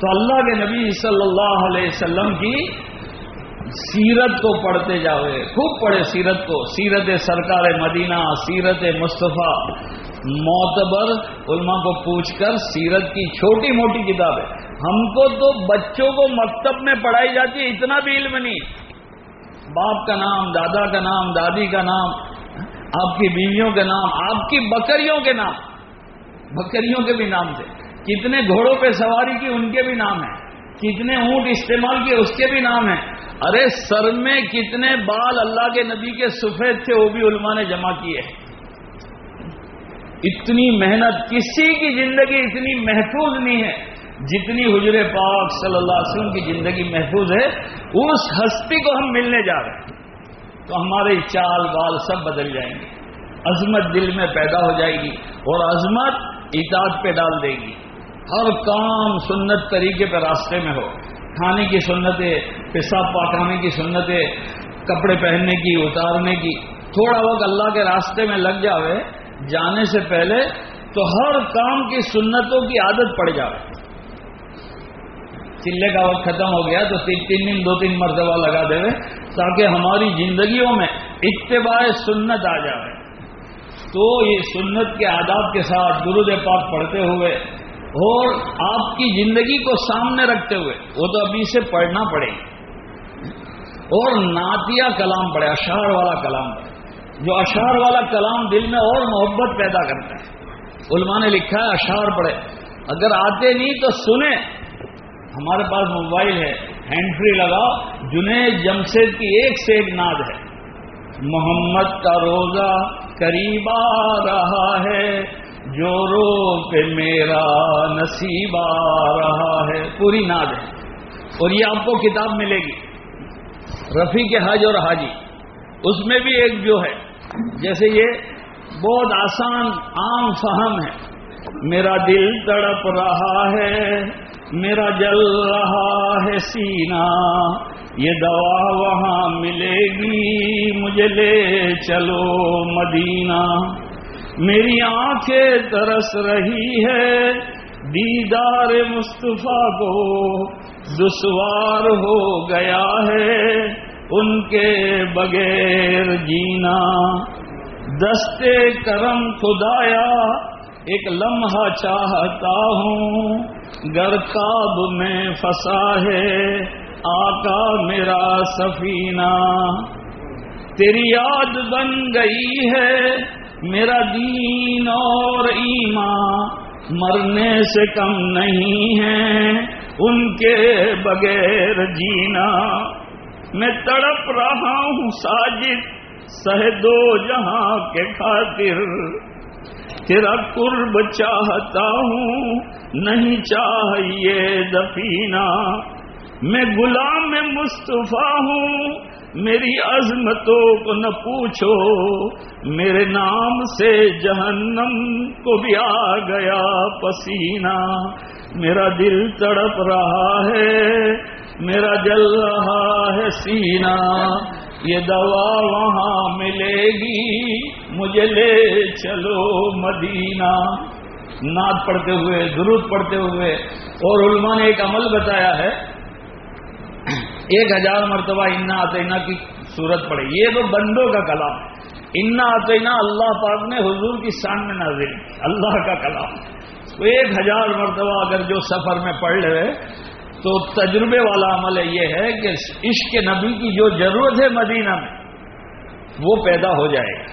A: تو اللہ کے نبی صلی اللہ علیہ وسلم کی سیرت کو پڑھتے جاؤے۔ خوب پڑھے سیرت کو۔ سیرت سرکار مدینہ، سیرت مصطفیٰ۔ معتبر علماء کو پوچھ کر سیرت کی چھوٹی موٹی کتابیں ہم کو تو بچوں کو مکتب میں پڑھائی جاتی ہے، اتنا بھی علم نہیں۔ باپ کا نام، دادا کا نام، دادی کا نام، آپ کی بیویوں کے نام، آپ کی بکریوں کے نام۔ بکریوں کے بھی نام تھے۔ کتنے گھوڑوں پہ سواری کی، ان کے بھی نام ہیں۔ کتنے اونٹ استعمال کیے، اس کے بھی نام ہیں۔ ارے، سر میں کتنے بال اللہ کے نبی کے سفید تھے، وہ بھی علماء نے جمع کیے۔ اتنی محنت، کسی کی زندگی اتنی محفوظ نہیں ہے۔ جتنی حجر پاک صلی اللہ علیہ وسلم کی زندگی محفوظ ہے، اس ہستی کو ہم ملنے جا رہے ہیں۔ تو ہمارے چال بال سب بدل جائیں گے۔ عظمت دل میں پیدا ہو جائے گی اور عظمت اطاعت پہ ڈال دے گی۔ ہر کام سنت طریقے پہ راستے میں ہو۔ کھانے کی سنتیں، پیشاب پاکانے کی سنتیں، کپڑے پہننے کی، اتارنے کی۔ تھوڑا وقت اللہ کے راستے میں لگ جاوے، جانے سے پہلے تو ہر کام کی سنتوں کی عادت پڑ جائے چلے کا وقت ختم ہو گیا تو تین تین دن، دو تین مرتبہ لگا دے تاکہ ہماری زندگیوں میں اتباع سنت آ جائے تو یہ سنت کے آداب کے ساتھ گرود پاک پڑھتے ہوئے اور آپ کی زندگی کو سامنے رکھتے ہوئے، وہ تو ابھی سے پڑھنا پڑے اور ناتیہ کلام پڑے اشار والا کلام پڑے جو اشعار والا کلام دل میں اور محبت پیدا کرتا ہے۔ علماء نے لکھا ہے، اشعار پڑے اگر آتے نہیں تو سنیں۔ ہمارے پاس موبائل ہے، ہینڈ فری لگاؤ۔ جنید جمشید کی ایک سے ایک ناد ہے۔ محمد کا روزہ قریب آ رہا ہے۔ جو رو پہ میرا نصیب آ رہا ہے، پوری ناد ہے۔ اور یہ آپ کو کتاب ملے گی۔ رفیع کے حج اور حاجی۔ اس میں بھی ایک جو ہے، جیسے یہ بہت آسان، عام فہم ہے۔ میرا دل تڑپ رہا ہے، میرا جل رہا ہے سینا۔ یہ دوا وہاں ملے گی، مجھے لے چلو مدینہ۔ میری آنکھیں ترس رہی ہے۔ دیدار مصطفیٰ کو دشوار ہو گیا ہے۔ ان کے بغیر جینا۔ دستے کرم خدایا، ایک لمحہ چاہتا ہوں۔ گر کاب میں فسا ہے۔ آقا میرا سفینہ۔ تیری یاد بن گئی ہے۔ میرا دین اور ایمان مرنے سے کم نہیں ہے۔ ان کے بغیر جینا۔ میں تڑپ رہا ہوں ساجد، سہ دو جہاں کے خاطر۔ تیرا قرب چاہتا ہوں، نہیں چاہیے دفینہ۔ میں غلام میں مصطفیٰ ہوں میری عظمتوں کو نہ پوچھو، میرے نام سے جہنم کو بھی آ گیا پسینہ۔ میرا دل تڑپ رہا ہے، میرا جل رہا ہے سینہ۔ یہ دوا وہاں ملے گی، مجھے لے چلو مدینہ۔ نعت پڑھتے ہوئے، درود پڑھتے ہوئے، اور علماء نے ایک عمل بتایا ہے۔ ایک ہزار مرتبہ انا آتینا کی صورت پڑے یہ تو بندوں کا کلام۔ انا آتینا اللہ پاک نے حضور کی شان میں نازل اللہ کا کلام۔ تو ایک ہزار مرتبہ اگر جو سفر میں پڑھ لے، تو تجربے والا عمل یہ ہے کہ عشق نبی کی جو ضرورت ہے مدینہ میں، وہ پیدا ہو جائے گا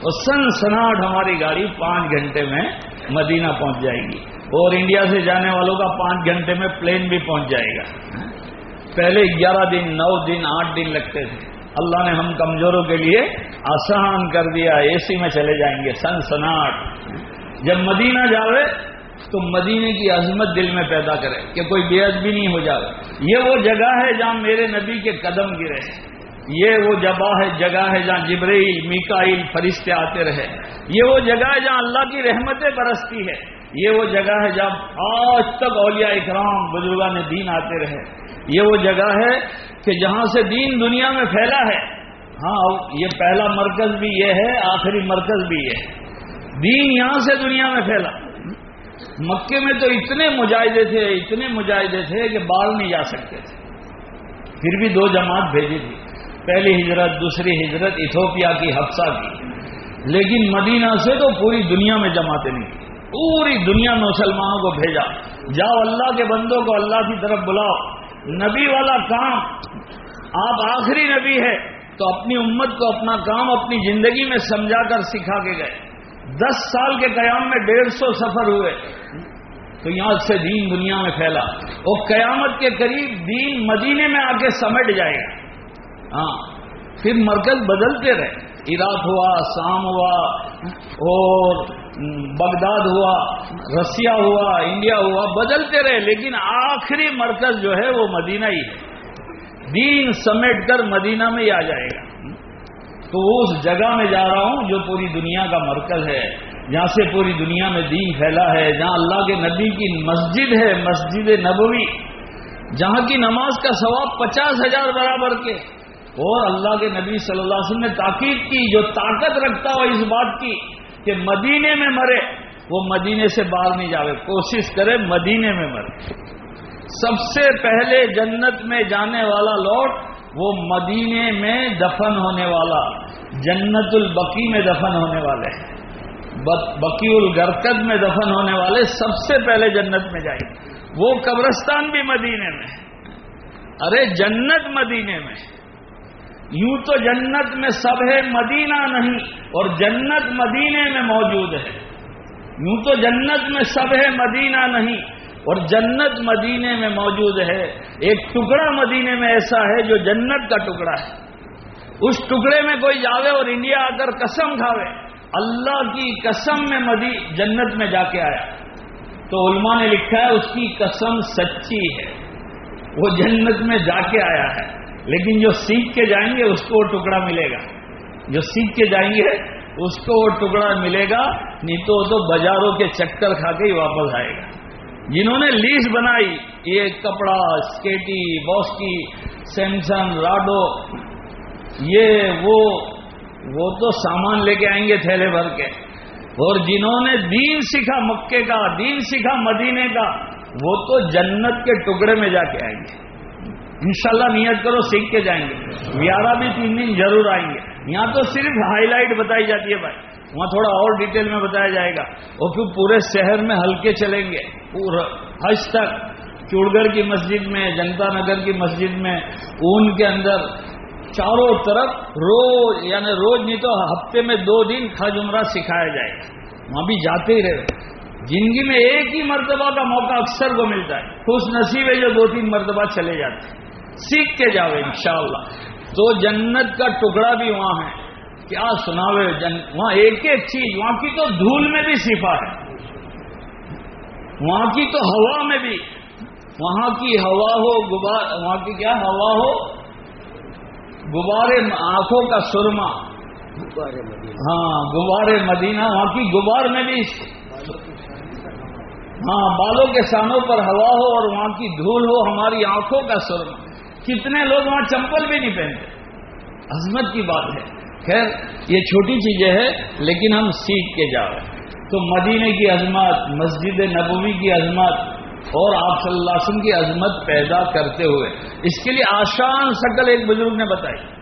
A: تو سن سناٹ ہماری گاڑی پانچ گھنٹے میں مدینہ پہنچ جائے گی۔ اور انڈیا سے جانے والوں کا پانچ گھنٹے میں پلین بھی پہنچ جائے گا۔ پہلے گیارہ دن، نو دن، آٹھ دن لگتے تھے۔ اللہ نے ہم کمزوروں کے لیے آسان کر دیا، اے سی میں چلے جائیں گے۔ سن سناٹ۔ جب مدینہ جاوے تو مدینے کی عظمت دل میں پیدا کرے کہ کوئی بے بھی نہیں ہو جائے یہ وہ جگہ ہے جہاں میرے نبی کے قدم گرے۔ یہ وہ جگہ ہے جگہ ہے جہاں جبریل میکائل فرشتے آتے رہے۔ یہ وہ جگہ ہے جہاں اللہ کی رحمتیں برستی ہے۔ یہ وہ جگہ ہے جب آج تک اولیاء اکرام بزرگان دین آتے رہے۔ یہ وہ جگہ ہے کہ جہاں سے دین دنیا میں پھیلا ہے۔ ہاں یہ پہلا مرکز بھی یہ ہے، آخری مرکز بھی یہ ہے۔ دین یہاں سے دنیا میں پھیلا۔ مکے میں تو اتنے مجاہدے تھے، اتنے مجاہدے تھے کہ بال نہیں جا سکتے تھے۔ پھر بھی دو جماعت بھیجی تھی۔ پہلی ہجرت، دوسری ہجرت، ایتھوپیا کی حفصہ کی۔ لیکن مدینہ سے تو پوری دنیا میں جماعتیں نہیں۔ پوری دنیا میں مسلمانوں کو بھیجا۔ جاؤ اللہ کے بندوں کو اللہ کی طرف بلاؤ۔ نبی والا کام، آپ آخری نبی ہے تو اپنی امت کو اپنا کام اپنی زندگی میں سمجھا کر سکھا کے گئے۔ دس سال کے قیام میں ڈیڑھ سو سفر ہوئے۔ تو یہاں سے دین دنیا میں پھیلا۔ اور قیامت کے قریب دین مدینے میں آ کے سمٹ جائے گا۔ ہاں پھر مرکز بدلتے رہے۔ عراق ہوا شام ہوا، اور بغداد ہوا رسیا ہوا، انڈیا ہوا، بدلتے رہے، لیکن آخری مرکز جو ہے وہ مدینہ ہی ہے۔ دین سمیٹ کر مدینہ میں ہی آ جائے گا۔ تو اس جگہ میں جا رہا ہوں جو پوری دنیا کا مرکز ہے، جہاں سے پوری دنیا میں دین پھیلا ہے، جہاں اللہ کے نبی کی مسجد ہے، مسجد نبوی، جہاں کی نماز کا ثواب پچاس ہزار برابر کے۔ اور اللہ کے نبی صلی اللہ علیہ وسلم نے تاکید کی، جو طاقت رکھتا ہو اس بات کی کہ مدینے میں مرے، وہ مدینے سے باہر نہیں جاوے۔ کوشش کرے مدینے میں مرے۔ سب سے پہلے جنت میں جانے والا لوٹ، وہ مدینے میں دفن ہونے والا۔ جنت البقی میں دفن ہونے والے۔ بقی الگرکد میں دفن ہونے والے سب سے پہلے جنت میں جائیں۔ وہ قبرستان بھی مدینے میں۔ ارے جنت مدینے میں۔ یوں تو جنت میں سب ہے مدینہ نہیں اور جنت مدینے میں موجود ہے۔ یوں تو جنت میں سب ہے مدینہ نہیں اور جنت مدینے میں موجود ہے۔ ایک ٹکڑا مدینے میں ایسا ہے جو جنت کا ٹکڑا ہے۔ اس ٹکڑے میں کوئی جاوے اور انڈیا آ کر قسم کھاوے۔ اللہ کی قسم میں مدی، جنت میں جا کے آیا۔ تو علماء نے لکھا ہے، اس کی قسم سچی ہے۔ وہ جنت میں جا کے آیا ہے۔ لیکن جو سیکھ کے جائیں گے اس کو وہ ٹکڑا ملے گا۔ جو سیکھ کے جائیں گے اس کو وہ ٹکڑا ملے گا، نہیں تو وہ تو بازاروں کے چکر کھا کے ہی واپس آئے گا۔ جنہوں نے لیس بنائی، یہ کپڑا اسکیٹی باسکی سیمسنگ، راڈو، یہ وہ وہ تو سامان لے کے آئیں گے تھیلے بھر کے۔ اور جنہوں نے دین سیکھا مکے کا، دین سیکھا مدینے کا، وہ تو جنت کے ٹکڑے میں جا کے آئیں گے۔ انشاءاللہ نیت کرو، سیکھ کے جائیں گے۔ گیارہ بھی تین دن ضرور آئیں گے۔ یہاں تو صرف ہائی لائٹ بتائی جاتی ہے بھائی۔ وہاں تھوڑا اور ڈیٹیل میں بتایا جائے گا۔ اور پھر پورے شہر میں ہلکے چلیں گے۔ پورا حج تک۔ چوڑگڑھ کی مسجد میں، جنتا نگر کی مسجد میں، اون کے اندر۔ چاروں طرف روز یعنی روز نہیں تو ہفتے میں دو دن خج عمرہ سکھایا جائے۔ گا وہاں بھی جاتے ہی رہے زندگی میں ایک ہی مرتبہ کا موقع اکثر کو ملتا ہے۔ خوش نصیب ہے جو دو تین مرتبہ چلے جاتے ہیں۔ سیکھ کے جاؤ انشاءاللہ۔ تو جنت کا ٹکڑا بھی وہاں ہے۔ کیا سناوے جن، وہاں ایک ایک چیز، وہاں کی تو دھول میں بھی صفا ہے۔ وہاں کی تو ہوا میں بھی۔ وہاں کی ہوا ہو غبار وہاں کی کیا ہوا ہو؟ غبارے آنکھوں کا سرما۔ ہاں غبارے مدینہ، وہاں کی غبار میں بھی۔ ہاں بالوں کے سانوں پر ہوا ہو اور وہاں کی دھول ہو، ہماری آنکھوں کا سرما۔ کتنے لوگ وہاں چمپل بھی نہیں پہنتے؟ عظمت کی بات ہے۔ خیر، یہ چھوٹی چیزیں ہیں لیکن ہم سیکھ کے جا رہے ہیں۔ تو مدینے کی عظمت، مسجد نبوی کی عظمت اور آپ صلی اللہ علیہ وسلم کی عظمت پیدا کرتے ہوئے، اس کے لیے آسان شکل ایک بزرگ نے بتائی۔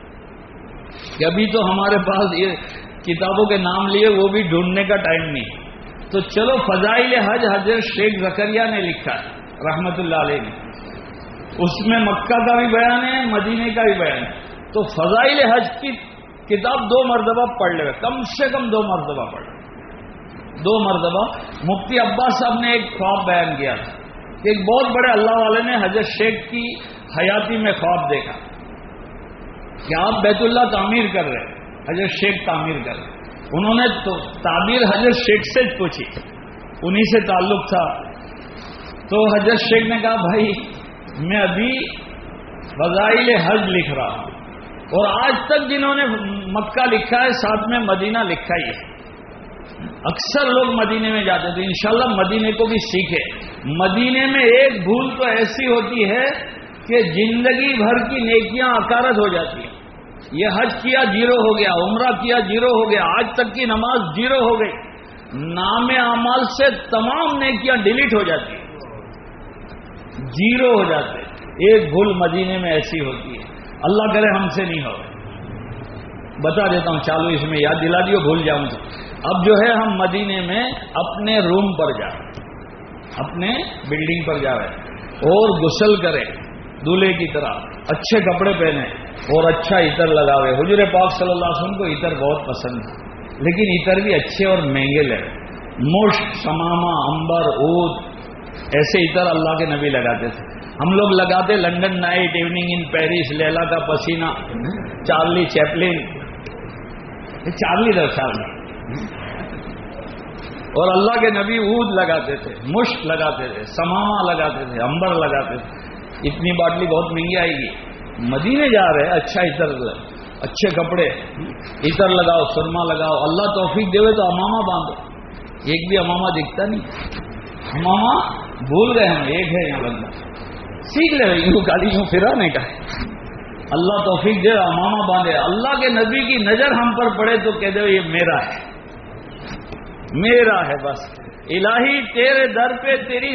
A: کہ ابھی تو ہمارے پاس یہ کتابوں کے نام لیے وہ بھی ڈھونڈنے کا ٹائم نہیں۔ تو چلو فضائل حج حضرت شیخ زکریہ نے لکھا ہے، رحمت اللہ علیہ نے۔ اس میں مکہ کا بھی بیان ہے مدینے کا بھی بیان ہے۔ تو فضائل حج کی کتاب دو مرتبہ پڑھ لے۔ کم سے کم دو مرتبہ پڑھ دو مرتبہ۔ مفتی عباس صاحب نے ایک خواب بیان کیا تھا۔ کہ ایک بہت بڑے اللہ والے نے حضرت شیخ کی حیاتی میں خواب دیکھا۔ کہ آپ بیت اللہ تعمیر کر رہے حضرت شیخ تعمیر کر رہے انہوں نے تو تعمیر حضرت شیخ سے پوچھی۔ انہی سے تعلق تھا۔ تو حضرت شیخ نے کہا، بھائی میں ابھی فضائل حج لکھ رہا ہوں۔ اور آج تک جنہوں نے مکہ لکھا ہے، ساتھ میں مدینہ لکھا ہی ہے۔ اکثر لوگ مدینے میں جاتے تھے انشاءاللہ مدینے کو بھی سیکھے مدینے میں ایک بھول تو ایسی ہوتی ہے کہ زندگی بھر کی نیکیاں اکارت ہو جاتی ہیں۔ یہ حج کیا جیرو ہو گیا، عمرہ کیا جیرو ہو گیا، آج تک کی نماز جیرو ہو گئی۔ نام اعمال سے تمام نیکیاں ڈیلیٹ ہو جاتی ہیں۔ جیرو ہو جاتے ایک بھول مدینے میں ایسی ہوتی ہے۔ اللہ کرے ہم سے نہیں ہو۔ بتا دیتا ہوں، چالو اس میں یاد دلا دیو، بھول جاؤں تو اب جو ہے، ہم مدینے میں اپنے روم پر جا اپنے بلڈنگ پر جا رہے اور غسل کرے دولہے کی طرح۔ اچھے کپڑے پہنے اور اچھا عطر لگاوے۔ حجر پاک صلی اللہ علیہ وسلم کو عطر بہت پسند ہے۔ لیکن عطر بھی اچھے اور مہنگے لگے مشک سماما امبر اود ایسے عطر اللہ کے نبی لگاتے تھے۔ ہم لوگ لگاتے London night evening in Paris, Laila کا پسینہ، چارلی چیپلن۔ چارلی در چارلی اور اللہ کے نبی اود لگاتے تھے، مشک لگاتے تھے، سماما لگاتے تھے امبر لگاتے تھے۔ اتنی باٹلی بہت مہنگی آئے گی۔ مدینے جا رہے اچھا اتر اچھے کپڑے۔ اتر لگاؤ، سرما لگاؤ، اللہ توفیق دے تو اماما باندھو۔ ایک بھی اماما دکھتا نہیں۔ اماما بھول گئے ہم، ایک ہے یہاں بندہ۔ سیکھ لے یوں گاڑی یوں پھرا نہیں کا اللہ توفیق دے اماما باندھے۔ اللہ کے نبی کی نظر ہم پر پڑے تو کہہ دو یہ میرا ہے۔ میرا ہے بس۔ الہی، تیرے در پہ، تیری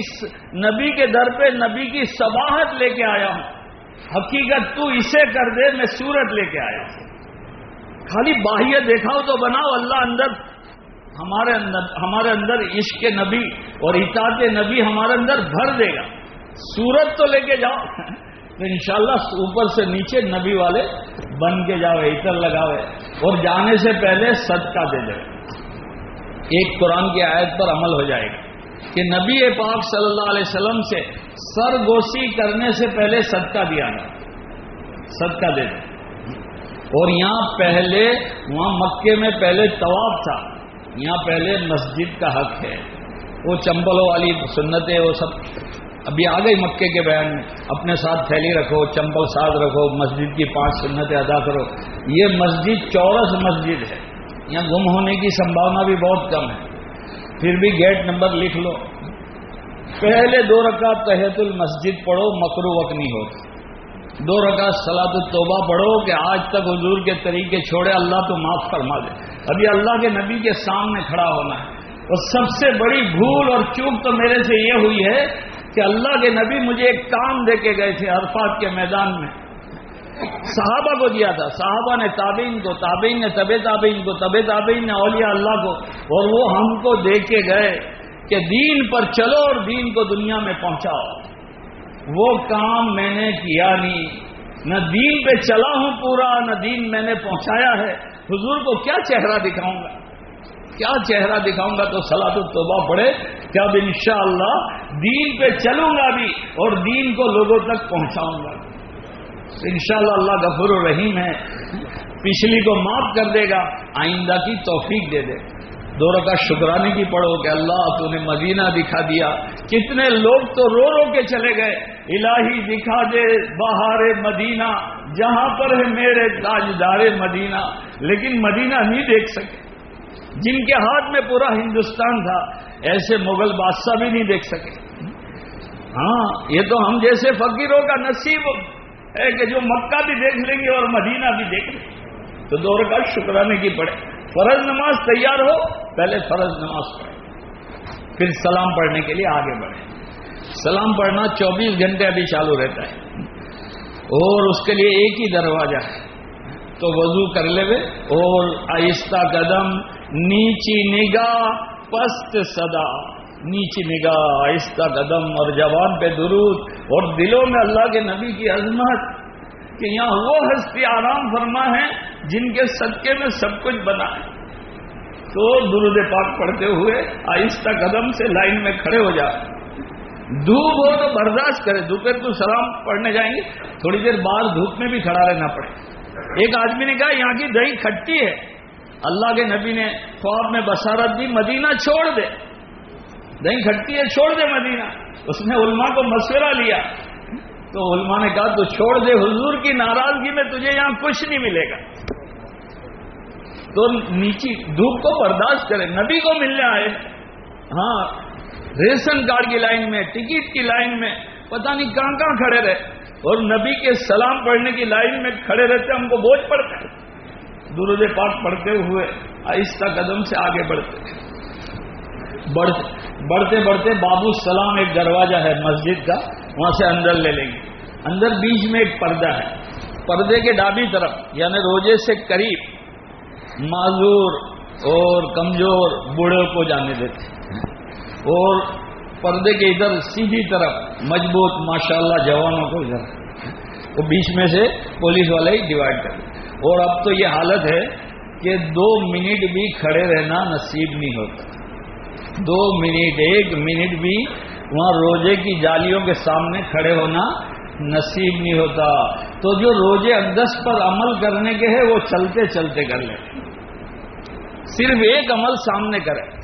A: نبی کے در پہ نبی کی سباہت لے کے آیا ہوں۔ حقیقت تو اسے کر دے، میں سورت لے کے آیا ہوں۔ خالی باہیہ دیکھاؤ تو بناؤ، اللہ اندر ہمارے اندر ہمارے اندر عشق نبی اور اطاعت نبی ہمارے اندر بھر دے گا۔ سورت تو لے کے جاؤ۔ تو انشاءاللہ اوپر سے نیچے نبی والے بن کے جاوے عطر لگاوے اور جانے سے پہلے صدقہ دے دے ایک قرآن کی آیت پر عمل ہو جائے گا۔ کہ نبی پاک صلی اللہ علیہ وسلم سے سرگوشی کرنے سے پہلے صدقہ دیا۔ نا صدقہ دے دے اور یہاں پہلے وہاں مکے میں پہلے طواف تھا۔ یہاں پہلے مسجد کا حق ہے۔ وہ چمبلوں والی سنتیں، وہ سب۔ ابھی آ گئی مکے کے بیان میں۔ اپنے ساتھ تھیلی رکھو، چمبل ساتھ رکھو، مسجد کی پانچ سنتیں ادا کرو۔ یہ مسجد چورس مسجد ہے۔ یہاں گم ہونے کی سمبھاونا بھی بہت کم ہے۔ پھر بھی گیٹ نمبر لکھ لو۔ پہلے دو رکعت تحت المسجد پڑھو، مکرو وقت نہیں ہو دو رکعت سلاد التوبہ پڑھو کہ آج تک حضور کے طریقے چھوڑے، اللہ تو معاف فرما دے۔ ابھی اللہ کے نبی کے سامنے کھڑا ہونا ہے۔ اور سب سے بڑی بھول اور چوک تو میرے سے یہ ہوئی ہے کہ اللہ کے نبی مجھے ایک کام دے کے گئے تھے عرفات کے میدان میں۔ صحابہ کو دیا تھا۔ صحابہ نے تابعین کو، تابعین نے طب تابعین کو طب تابعین نے اولیاء اللہ کو۔ اور وہ ہم کو دے کے گئے کہ دین پر چلو اور دین کو دنیا میں پہنچاؤ۔ وہ کام میں نے کیا نہیں۔ نہ دین پہ چلا ہوں پورا، نہ دین میں نے پہنچایا ہے۔ حضور کو کیا چہرہ دکھاؤں گا؟ کیا چہرہ دکھاؤں گا؟ تو سلا تو توبہ پڑے اب انشاءاللہ دین پہ چلوں گا بھی اور دین کو لوگوں تک پہنچاؤں گا۔ انشاءاللہ اللہ غفر الرحیم ہے۔ پچھلی کو معاف کر دے گا، آئندہ کی توفیق دے دے۔ دو رکا شکرانے کی پڑھو کہ اللہ تو نے مدینہ دکھا دیا۔ کتنے لوگ تو رو رو کے چلے گئے۔ الہی دکھا دے، بہار مدینہ۔ جہاں پر ہے میرے تاجدار مدینہ، لیکن مدینہ نہیں دیکھ سکے۔ جن کے ہاتھ میں پورا ہندوستان تھا، ایسے مغل بادشاہ بھی نہیں دیکھ سکے۔ ہاں یہ تو ہم جیسے فقیروں کا نصیب۔ ہے کہ جو مکہ بھی دیکھ لیں گے اور مدینہ بھی دیکھ لیں گے۔ تو دور کا شکرانے کی پڑے۔ فرض نماز تیار ہو، پہلے فرض نماز پڑھے پھر سلام پڑھنے کے لیے آگے بڑھے سلام پڑھنا چوبیس گھنٹے ابھی چالو رہتا ہے۔ اور اس کے لیے ایک ہی دروازہ ہے۔ تو وضو کر لے اور آہستہ قدم، نیچی نگاہ، پست صدا۔ نیچی نگاہ، آہستہ قدم اور جوان پہ درود۔ اور دلوں میں اللہ کے نبی کی عظمت کہ یہاں وہ ہستی آرام فرما ہے جن کے صدقے میں سب کچھ بنا ہے۔ تو درود پاک پڑھتے ہوئے آہستہ قدم سے لائن میں کھڑے ہو جائے دھوپ ہو تو برداشت کرے دوپہر کو سلام پڑھنے جائیں گے۔ تھوڑی دیر بعد دھوپ میں بھی کھڑا رہنا پڑے۔ ایک آدمی نے کہا، یہاں کی دہی کھٹی ہے۔ اللہ کے نبی نے خواب میں بسارت دی، مدینہ چھوڑ دے۔ دہی کھٹتی ہے، چھوڑ دے مدینہ۔ اس نے علماء کو مشورہ لیا۔ تو علماء نے کہا، تو چھوڑ دے حضور کی ناراضگی میں تجھے یہاں کچھ نہیں ملے گا۔ تو نیچی دھوپ کو برداشت کرے، نبی کو ملنے آئے۔ ہاں ریشن کارڈ کی لائن میں، ٹکٹ کی لائن میں، پتہ نہیں کہاں کہاں کھڑے رہے۔ اور نبی کے سلام پڑھنے کی لائن میں کھڑے رہتے ہم کو بوجھ پڑتا ہے۔ درود پاک پڑھتے ہوئے آہستہ قدم سے آگے بڑھتے۔ بڑھتے بڑھتے بابو سلام ایک دروازہ ہے مسجد کا، وہاں سے اندر لے لیں گے۔ اندر بیچ میں ایک پردہ ہے۔ پردے کے ڈابی طرف یعنی روزے سے قریب، معذور اور کمزور بوڑھوں کو جانے دیتے۔ اور پردے کے ادھر سیدھی طرف مضبوط، ماشاءاللہ جوانوں کو ادھر۔ وہ بیچ میں سے پولیس والے ہی ڈیوائڈ کر اور اب تو یہ حالت ہے کہ دو منٹ بھی کھڑے رہنا نصیب نہیں ہوتا۔ دو منٹ، ایک منٹ بھی وہاں روزے کی جالیوں کے سامنے کھڑے ہونا نصیب نہیں ہوتا۔ تو جو روزے اندس پر عمل کرنے کے ہیں، وہ چلتے چلتے کر لیں۔ صرف ایک عمل سامنے کرے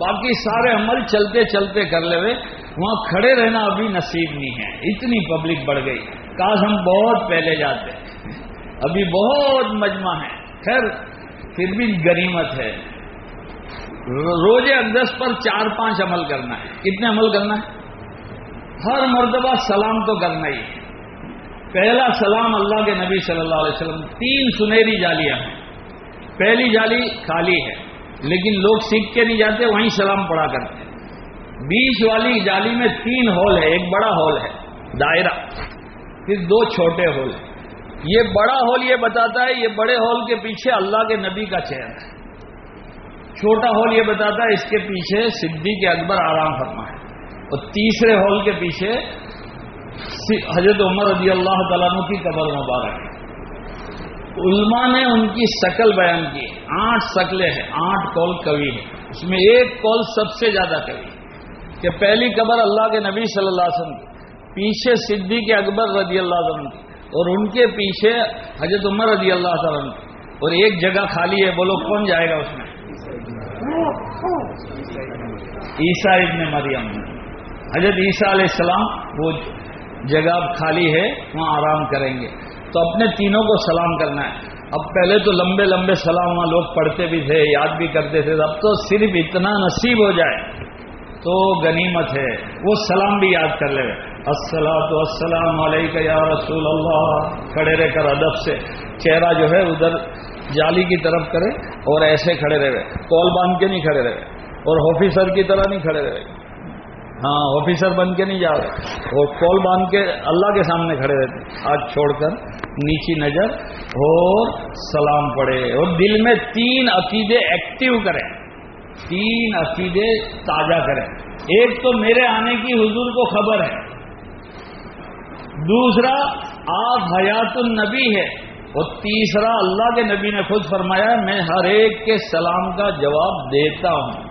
A: باقی سارے عمل چلتے چلتے کر لے وہاں کھڑے رہنا ابھی نصیب نہیں ہے۔ اتنی پبلک بڑھ گئی۔ کاش ہم بہت پہلے جاتے۔ ابھی بہت مجمع ہے۔ خیر، پھر بھی غنیمت ہے۔ روزے اقدس پر چار پانچ عمل کرنا ہے۔ کتنے عمل کرنا ہے؟ ہر مرتبہ سلام تو کرنا ہی ہے۔ پہلا سلام اللہ کے نبی صلی اللہ علیہ وسلم، تین سنہری جالیاں ہیں۔ پہلی جالی خالی ہے۔ لیکن لوگ سیکھ کے نہیں جاتے، وہیں سلام پڑا کرتے بیچ والی جالی میں تین ہول ہے، ایک بڑا ہال ہے، دائرہ۔ پھر دو چھوٹے ہول ہیں۔ یہ بڑا ہال یہ بتاتا ہے، یہ بڑے ہال کے پیچھے اللہ کے نبی کا چہرہ ہے۔ چھوٹا ہال یہ بتاتا ہے، اس کے پیچھے صدی کے اکبر آرام فرما ہے اور تیسرے ہال کے پیچھے حضرت عمر رضی اللہ تعالیٰ کی قبر مبارک ہے۔ علماء نے ان کی شکل بیان کی آٹھ شکلیں ہیں، آٹھ کول کبھی ہے اس میں ایک کول سب سے زیادہ کبھی کہ پہلی قبر اللہ کے نبی صلی اللہ علیہ وسلم کی، پیچھے صدیق کے اکبر رضی اللہ عنہ کی، اور ان کے پیچھے حضرت عمر رضی اللہ تعالیٰ کی۔ اور ایک جگہ خالی ہے، بولو کون جائے گا اس میں؟ عیسیٰ ابن مریم۔ حضرت عیسیٰ علیہ السلام، وہ جگہ خالی ہے، وہاں آرام کریں گے۔ تو اپنے تینوں کو سلام کرنا ہے۔ اب پہلے تو لمبے لمبے سلام وہاں لوگ پڑھتے بھی تھے، یاد بھی کرتے تھے، اب تو صرف اتنا نصیب ہو جائے۔ تو غنیمت ہے، وہ سلام بھی یاد کر لے۔ السلام تو السلام علیکم یا رسول اللہ۔ کھڑے رہ کر ادب سے۔ چہرہ جو ہے، ادھر جالی کی طرف کرے اور ایسے کھڑے رہے۔ کال باندھ کے نہیں کھڑے رہے۔ اور آفیسر کی طرح نہیں کھڑے رہے۔ ہاں آفیسر بن کے نہیں جا رہے۔ اور کال باندھ کے اللہ کے سامنے کھڑے رہتے آج چھوڑ کر نیچی نظر اور سلام پڑے۔ اور دل میں تین عقیدے ایکٹیو کریں۔ تین عقیدے تازہ کریں۔ ایک تو میرے آنے کی حضور کو خبر ہے۔ دوسرا، آپ حیات النبی ہے اور تیسرا، اللہ کے نبی نے خود فرمایا میں ہر ایک کے سلام کا جواب دیتا ہوں۔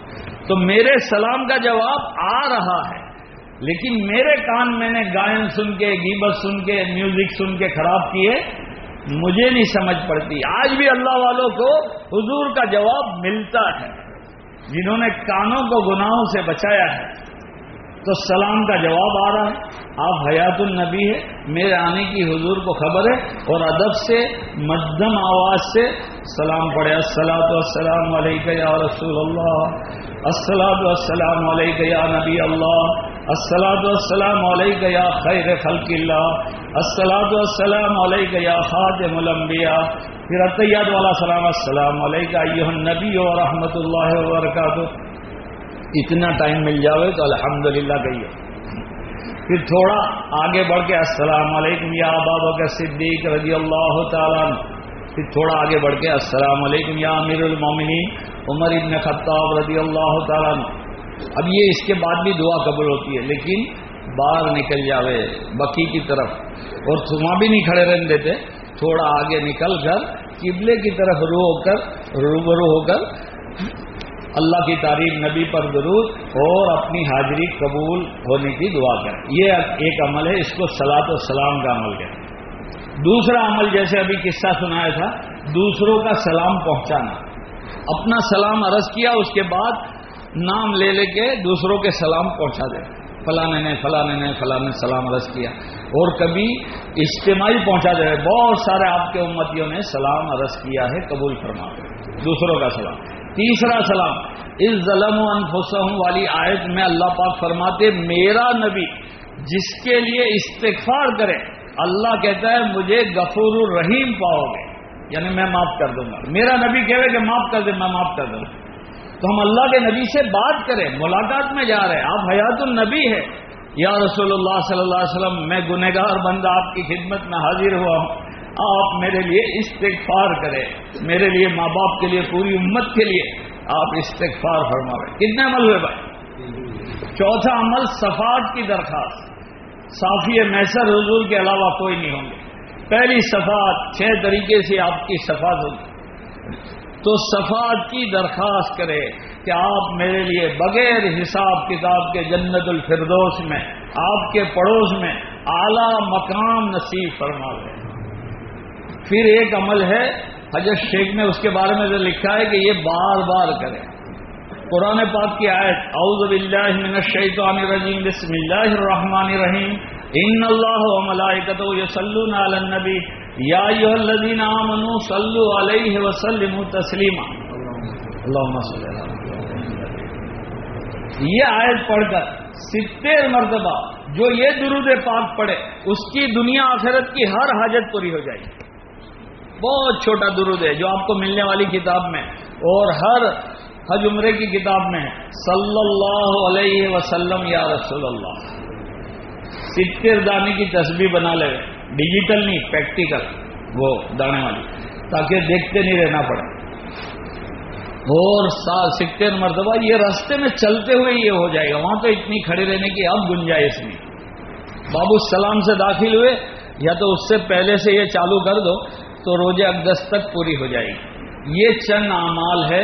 A: تو میرے سلام کا جواب آ رہا ہے۔ لیکن میرے کان میں نے گائن سن کے، گیبت سن کے، میوزک سن کے خراب کیے، مجھے نہیں سمجھ پڑتی۔ آج بھی اللہ والوں کو حضور کا جواب ملتا ہے۔ جنہوں نے کانوں کو گناہوں سے بچایا ہے۔ تو سلام کا جواب آ رہا ہے۔ آپ حیات النبی ہے میرے آنے کی حضور کو خبر ہے اور ادب سے مدم آواز سے سلام پڑھے۔ السلام السلام علیکم یا رسول اللہ۔ السلام السلام علیکم یا نبی اللہ۔ السلام السلام علیکم یا خیر خلق اللہ۔ السلام السلام علیکم یا خاتم الانبیاء۔ پھر عطیات والا سلام، السلام علیکم ایوہ النبی و رحمت اللہ وبرکاتہ اتنا ٹائم مل جاوے تو الحمدللہ کہیے پھر تھوڑا آگے بڑھ کے السلام علیکم یا بابا کے صدیق رضی اللہ تعالیٰ پھر تھوڑا آگے بڑھ کے السلام علیکم یا امیر المومنین عمر ابن خطاب رضی اللہ تعالیٰ اب یہ اس کے بعد بھی دعا قبول ہوتی ہے، لیکن باہر نکل جاوے بکی کی طرف۔ اور تھما بھی نہیں کھڑے رہنے دیتے، تھوڑا آگے نکل کر قبلے کی طرف رو ہو کر، روبرو ہو کر اللہ کی تعریف نبی پر درود اور اپنی حاضری قبول ہونے کی دعا کریں۔ یہ ایک عمل ہے، اس کو سلاط و سلام کا عمل کہتے دوسرا عمل جیسے ابھی قصہ سنایا تھا، دوسروں کا سلام پہنچانا۔ اپنا سلام عرض کیا، اس کے بعد نام لے لے کے دوسروں کے سلام پہنچا دے۔ فلانے نے فلانے نے فلاں نے سلام عرض کیا۔ اور کبھی اجتماعی پہنچا دے۔ بہت سارے آپ کے امتیوں نے سلام عرض کیا ہے، قبول فرما دوسروں کا سلام۔ تیسرا سلام اس ظلم و انفسم والی آیت میں اللہ پاک فرماتے، میرا نبی جس کے لیے استغفار کرے، اللہ کہتا ہے، مجھے غفور الرحیم پاؤ گے۔ یعنی میں معاف کر دوں گا۔ میرا نبی کہے کہ معاف کر دے، میں معاف کر دوں۔ گا تو ہم اللہ کے نبی سے بات کریں، ملاقات میں جا رہے ہیں۔ آپ حیات النبی ہے یا رسول اللہ صلی اللہ علیہ وسلم، میں گنہگار بندہ آپ کی خدمت میں حاضر ہوا ہوں۔ آپ میرے لیے استغفار کریں، میرے لیے ماں باپ کے لیے، پوری امت کے لیے آپ استغفار فرما رہے کتنے عمل ہوئے بھائی؟ چوتھا عمل صفات کی درخواست۔ صافی میسر حضور کے علاوہ کوئی نہیں ہوں گے۔ پہلی صفات چھ طریقے سے آپ کی صفات ہوگی۔ تو صفات کی درخواست کرے کہ آپ میرے لیے بغیر حساب کتاب کے جنت الفردوس میں، آپ کے پڑوس میں اعلی مقام نصیب فرما لیں پھر ایک عمل ہے حجرت شیخ نے اس کے بارے میں لکھا ہے کہ یہ بار بار کرے۔ قرآن پاک کی آیت، اعوذ باللہ من الشیطان الرجیم، بسم اللہ الرحمن الرحیم۔ ان اللہ و ملائکتہ یصلون علی النبی۔ یا ایھا الذین آمنوا صلوا علیہ وسلموا تسلیما۔ اللهم صل علی یہ آیت پڑھ کر ستر مرتبہ جو یہ درود پاک پڑھے، اس کی دنیا آخرت کی ہر حاجت پوری ہو جائے گی۔ بہت چھوٹا درود ہے جو آپ کو ملنے والی کتاب میں اور ہر حج عمرے کی کتاب میں صلی اللہ علیہ وسلم یا رسول اللہ۔ ستر دانے کی تصویر بنا لے۔ ڈیجیٹل نہیں پریکٹیکل وہ دانے والی۔ تاکہ دیکھتے نہیں رہنا پڑے۔ اور ستر مرتبہ یہ راستے میں چلتے ہوئے یہ ہو جائے گا۔ وہاں تو اتنی کھڑے رہنے کی اب گنجائش نہیں۔ بابو السلام سے داخل ہوئے، یا تو اس سے پہلے سے یہ چالو کر دو۔ تو روزے اگست تک پوری ہو جائے گی۔ یہ چند اعمال ہے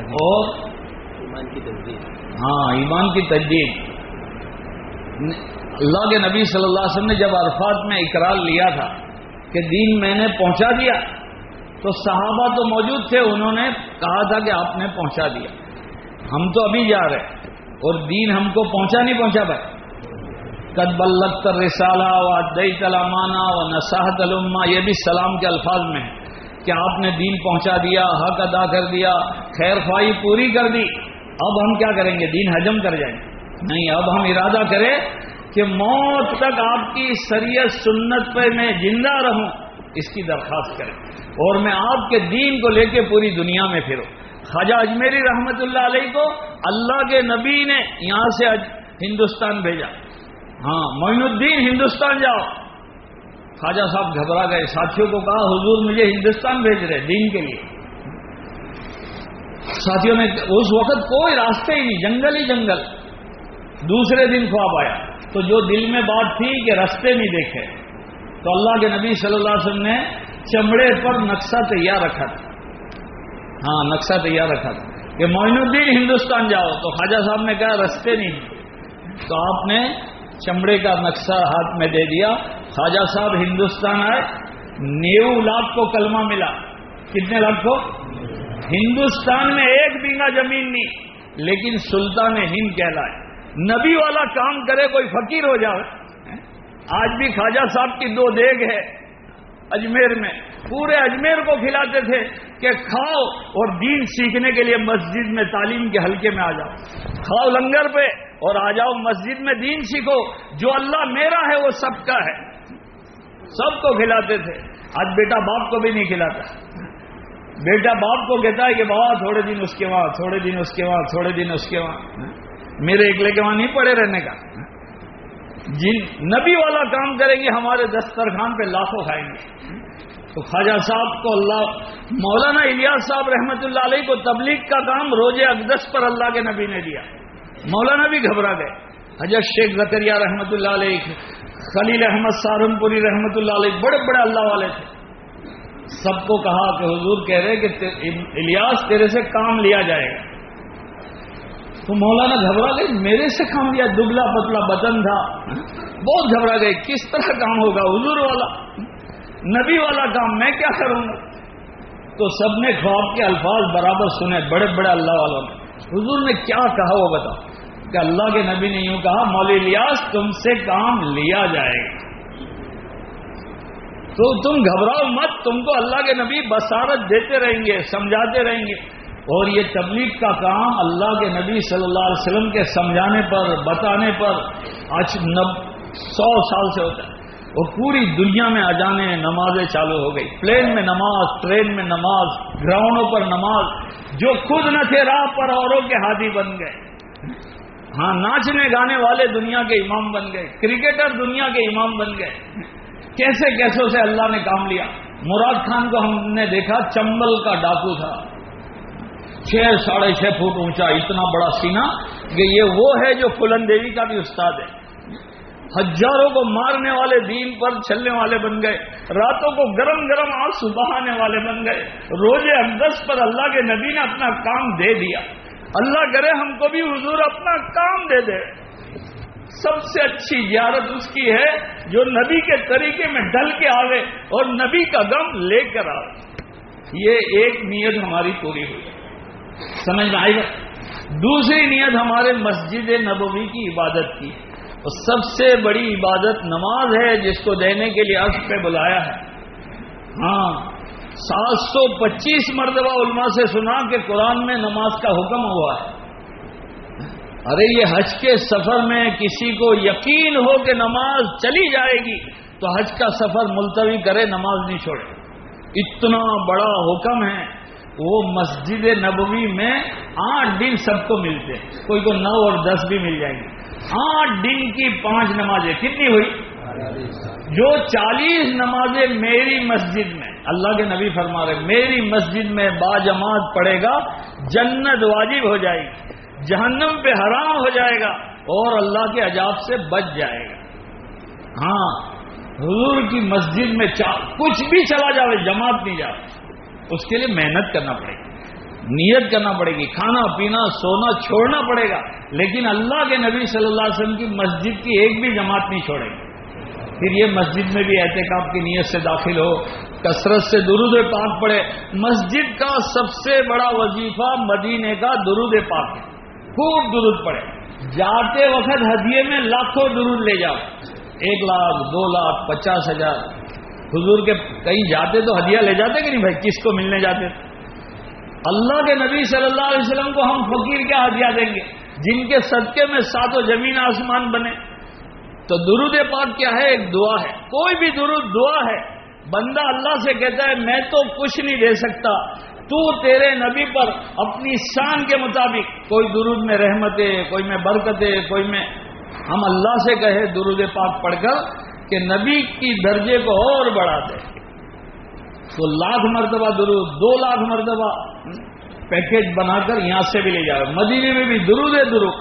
A: اور ہاں ایمان کی تجدید۔ اللہ کے نبی صلی اللہ علیہ وسلم نے جب عرفات میں اقرار لیا تھا کہ دین میں نے پہنچا دیا تو صحابہ تو موجود تھے انہوں نے کہا تھا کہ آپ نے پہنچا دیا۔ ہم تو ابھی جا رہے اور دین ہم کو پہنچا نہیں پہنچا بھائی۔ قد بلت رسالہ و دئی تلامانہ و نساحت علما یہ بھی سلام کے الفاظ میں ہے کہ آپ نے دین پہنچا دیا، حق ادا کر دیا، خیر خواہی پوری کر دی۔ اب ہم کیا کریں گے؟ دین حجم کر جائیں گے۔ نہیں، اب ہم ارادہ کریں کہ موت تک آپ کی سریت سنت پہ میں زندہ رہوں، اس کی درخواست کریں۔ اور میں آپ کے دین کو لے کے پوری دنیا میں پھروں۔ خواجہ اجمیری رحمت اللہ علیہ کو اللہ کے نبی نے یہاں سے ہندوستان بھیجا۔ ہاں معین الدین ہندوستان جاؤ۔ خواجہ صاحب گھبرا گئے۔ ساتھیوں کو کہا، حضور مجھے ہندوستان بھیج رہے دین کے لیے۔ ساتھیوں نے اس وقت کوئی راستے ہی نہیں، جنگل ہی جنگل۔ دوسرے دن خواب آیا۔ تو جو دل میں بات تھی کہ رستے نہیں دیکھے، تو اللہ کے نبی صلی اللہ علیہ وسلم نے چمڑے پر نقشہ تیار رکھا تھا۔ ہاں نقشہ تیار رکھا تھا کہ معین الدین ہندوستان جاؤ۔ تو خواجہ صاحب نے کہا رستے نہیں تو آپ نے چمڑے کا نقشہ ہاتھ میں دے دیا۔ خواجہ صاحب ہندوستان آئے نیو لاکھ کو کلمہ ملا۔ کتنے لاکھ کو؟ ہندوستان میں ایک بیگا زمین نہیں، لیکن سلطان ہند کہلائے۔ نبی والا کام کرے، کوئی فقیر ہو جائے۔ آج بھی خواجہ صاحب کی دو دیگ ہے اجمیر میں۔ پورے اجمیر کو کھلاتے تھے کہ کھاؤ اور دین سیکھنے کے لیے مسجد میں تعلیم کے حلقے میں آ جاؤ۔ کھاؤ لنگر پہ۔ اور آ جاؤ مسجد میں دین سیکھو، جو اللہ میرا ہے وہ سب کا ہے۔ سب کو کھلاتے تھے۔ آج بیٹا باپ کو بھی نہیں کھلاتا۔ بیٹا باپ کو کہتا ہے کہ بابا تھوڑے دن اس کے وہاں، تھوڑے دن اس کے وہاں، تھوڑے دن اس کے وہاں۔ میرے اکلے کے وہاں نہیں پڑے رہنے کا۔ جن نبی والا کام کریں گے، ہمارے دسترخوان پہ لاکھوں کھائیں گے۔ تو خواجہ صاحب کو اللہ، مولانا الیاس صاحب رحمت اللہ علیہ کو تبلیغ کا کام روز اقدس پر اللہ کے نبی نے دیا۔ مولانا بھی گھبرا گئے۔ حضرت شیخ زکریہ رحمت اللہ علیہ، خلیل احمد سہارنپوری رحمت اللہ علیہ، بڑے بڑے اللہ والے تھے۔ سب کو کہا کہ حضور کہہ رہے کہ الیاس تیرے سے کام لیا جائے گا۔ تو مولانا گھبرا گئے، میرے سے کام لیا، دبلا پتلا بطن تھا۔ بہت گھبرا گئے، کس طرح کام ہوگا؟ حضور والا، نبی والا کام میں کیا کروں گا؟ تو سب نے خواب کے الفاظ برابر سنے، بڑے بڑے اللہ والوں نے۔ حضور نے کیا کہا وہ بتا کہ اللہ کے نبی نے یوں کہا مولی لیاس تم سے کام لیا جائے گا۔ تو تم گھبراؤ مت، تم کو اللہ کے نبی بسارت دیتے رہیں گے، سمجھاتے رہیں گے۔ اور یہ تبلیغ کا کام اللہ کے نبی صلی اللہ علیہ وسلم کے سمجھانے پر، بتانے پر آج نب سو سال سے ہوتا ہے۔ اور پوری دنیا میں اجانے نمازیں چالو ہو گئی۔ پلین میں نماز، ٹرین میں نماز، گراؤنڈوں پر نماز۔ جو خود نہ تھے، راہ پر اوروں کے ہاتھی بن گئے۔ ہاں ناچنے گانے والے دنیا کے امام بن گئے۔ کرکٹر دنیا کے امام بن گئے۔ کیسے کیسوں سے اللہ نے کام لیا؟ مراد خان کو ہم نے دیکھا، چمبل کا ڈاکو تھا۔ چھ، ساڑھے چھ فٹ اونچا، اتنا بڑا سینا کہ یہ وہ ہے جو فلن دیوی کا بھی استاد ہے۔ ہزاروں کو مارنے والے دین پر چلنے والے بن گئے، راتوں کو گرم گرم آنسو بہانے والے بن گئے۔ روزے اقدس پر اللہ کے نبی نے اپنا کام دے دیا۔ اللہ کرے ہم کو بھی حضور اپنا کام دے دے۔ سب سے اچھی زیارت اس کی ہے جو نبی کے طریقے میں ڈل کے آوے اور نبی کا غم لے کر آوے۔ یہ ایک نیت ہماری پوری ہوئی۔ سمجھ میں آئے گا دوسری نیت ہمارے مسجد نبوی کی عبادت کی۔ اور سب سے بڑی عبادت نماز ہے جس کو دینے کے لیے عرض پہ بلایا ہے۔ ہاں سات سو پچیس مرتبہ علماء سے سنا کہ قرآن میں نماز کا حکم ہوا ہے۔ ارے، یہ حج کے سفر میں کسی کو یقین ہو کہ نماز چلی جائے گی، تو حج کا سفر ملتوی کرے، نماز نہیں چھوڑے۔ اتنا بڑا حکم ہے، وہ مسجد نبوی میں آٹھ دن سب کو ملتے ہیں۔ کوئی کو نو اور دس بھی مل جائیں گے۔ آٹھ دن کی پانچ نمازیں کتنی ہوئی؟ جو چالیس نمازیں میری مسجد میں، اللہ کے نبی فرما رہے میری مسجد میں با جماعت پڑے گا، جنت واجب ہو جائے گی، جہنم پہ حرام ہو جائے گا اور اللہ کے عجاب سے بچ جائے گا۔ ہاں حضور کی مسجد میں کچھ بھی چلا جائے جماعت نہیں جائے اس کے لیے محنت کرنا پڑے گی نیت کرنا پڑے گی، کھانا، پینا، سونا، چھوڑنا پڑے گا۔ لیکن اللہ کے نبی صلی اللہ علیہ وسلم کی مسجد کی ایک بھی جماعت نہیں چھوڑے گی۔ پھر یہ مسجد میں بھی احتکاب کی نیت سے داخل ہو، کثرت سے درود پاک پڑے مسجد کا سب سے بڑا وظیفہ مدینے کا درود پاک ہے۔ خوب درود پڑے جاتے وقت ہدیے میں لاکھوں درود لے جاؤ۔ ایک لاکھ، دو لاکھ، پچاس ہزار۔ حضور کے کہیں جاتے تو ہدیہ لے جاتے کہ نہیں بھائی؟ کس کو ملنے جاتے؟ اللہ کے نبی صلی اللہ علیہ وسلم کو ہم فقیر کیا ہدیہ دیں گے؟ جن کے صدقے میں ساتوں زمین آسمان بنے۔ تو درود پاک کیا ہے؟ ایک دعا ہے۔ کوئی بھی درود دعا ہے، بندہ اللہ سے کہتا ہے، میں تو کچھ نہیں دے سکتا۔ تو تیرے نبی پر اپنی شان کے مطابق کوئی درود میں رحمت کوئی میں برکت کوئی میں۔ ہم اللہ سے کہے درود پاک پڑھ کر کہ نبی کی درجے کو اور بڑھا دے تو لاکھ مرتبہ درود، دو لاکھ مرتبہ پیکج بنا کر یہاں سے بھی لے جائے مدینے میں بھی درود ہے، درود۔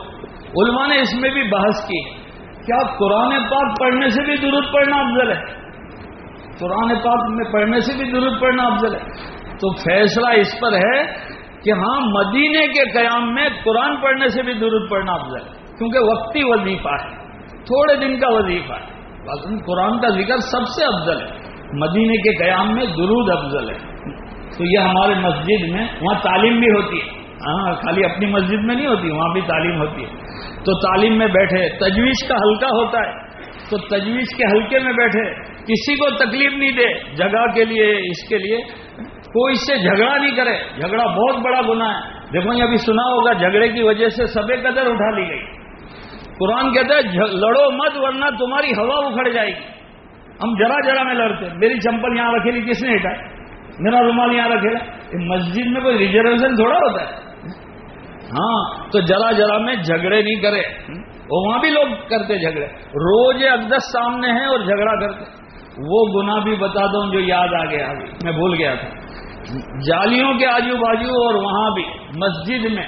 A: علماء نے اس میں بھی بحث کی۔ کیا قرآن پاک پڑھنے سے بھی درود پڑھنا افضل ہے؟ قرآن پاک میں پڑھنے سے بھی درود پڑھنا افضل ہے۔ تو فیصلہ اس پر ہے کہ ہاں مدینے کے قیام میں قرآن پڑھنے سے بھی درود پڑھنا افضل ہے، کیونکہ وقتی وظیفہ ہے، تھوڑے دن کا وظیفہ ہے۔ قرآن کا ذکر سب سے افضل ہے۔ مدینے کے قیام میں درود افضل ہے۔ تو یہ ہمارے مسجد میں وہاں تعلیم بھی ہوتی ہے۔ ہاں خالی اپنی مسجد میں نہیں ہوتی، وہاں بھی تعلیم ہوتی ہے۔ تو تعلیم میں بیٹھے، تجویز کا حلقہ ہوتا ہے۔ تو تجویز کے حلقے میں بیٹھے، کسی کو تکلیف نہیں دے، جگہ کے لیے، اس کے لیے۔ کوئی اس سے جھگڑا نہیں کرے، جھگڑا بہت بڑا گنا ہے۔ دیکھو، یہ ابھی سنا ہوگا، جھگڑے کی وجہ سے سبے قدر اٹھا لی گئی۔ قرآن کہتا ہے لڑو مت، ورنہ تمہاری ہوا اکھڑ جائے گی۔ ہم جرا جرا میں لڑتے میری چمپل یہاں رکھی لی کس نے ہٹائی میرا رومال یہاں رکھے گا۔ مسجد میں کوئی ریزرویشن تھوڑا ہوتا ہے۔ ہاں تو جرا جرا میں جھگڑے نہیں کرے۔ وہاں بھی لوگ کرتے جھگڑے۔ روز اقدس سامنے ہیں اور جھگڑا کرتے وہ گنا بھی بتا دوں جو یاد آ گیا ابھی۔ میں بھول گیا تھا۔ جالیوں کے آجو بازو اور وہاں بھی مسجد میں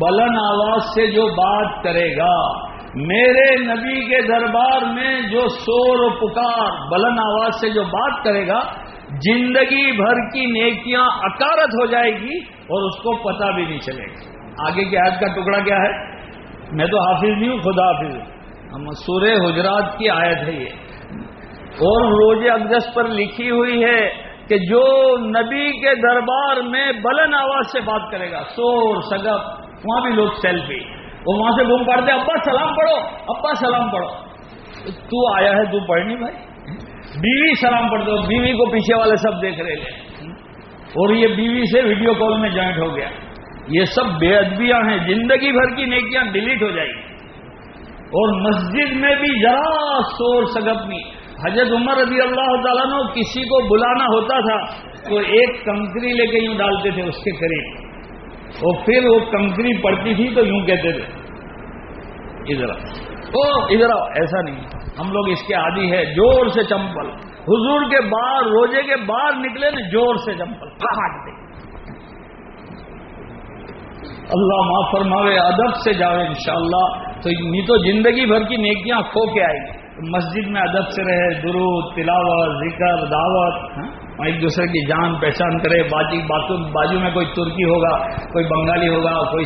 A: بلن آواز سے جو بات کرے گا۔ میرے نبی کے دربار میں جو شور و پکار بلن آواز سے جو بات کرے گا، زندگی بھر کی نیکیاں اکارت ہو جائے گی اور اس کو پتا بھی نہیں چلے گا آگے کی آیت کا ٹکڑا کیا ہے؟ میں تو حافظ نہیں ہوں، خدا حافظ ہم سورہ حجرات کی آیت ہے یہ۔ اور روز اقدس پر لکھی ہوئی ہے کہ جو نبی کے دربار میں بلن آواز سے بات کرے گا، سور سگپ وہاں بھی لوگ سیلفی۔ وہ وہاں سے گم پڑتے ابا سلام پڑھو، ابا سلام پڑھو۔ تو آیا ہے تو پڑھنی بھائی۔ بیوی سلام پڑھ دو بیوی کو پیچھے والے سب دیکھ رہے تھے اور یہ بیوی سے ویڈیو کال میں جوائنٹ ہو گیا۔ یہ سب بے ادبیاں ہیں، زندگی بھر کی نیکیاں ڈیلیٹ ہو جائیں گی۔ اور مسجد میں بھی ذرا شور سگپنی حضرت عمر رضی اللہ تعالیٰ نے کسی کو بلانا ہوتا تھا تو ایک کنکری لے کے یوں ڈالتے تھے اس کے قریب۔ اور پھر وہ کنکری پڑتی تھی تو یوں کہتے تھے۔ ادھر ادھر ایسا نہیں۔ ہم لوگ اس کے عادی ہے زور سے چمپل حضور کے باہر، روزے کے باہر نکلے نا زور سے چمپل دے۔ اللہ معاف فرماوے، ادب سے جاوے انشاءاللہ۔ تو نہیں تو زندگی بھر کی نیکیاں کھو کے آئے۔ گی مسجد میں ادب سے رہے، درود، تلاوت، ذکر، دعوت۔ ہاں؟ ایک دوسرے کی جان پہچان کرے، باجی بازو میں کوئی ترکی ہوگا، کوئی بنگالی ہوگا، کوئی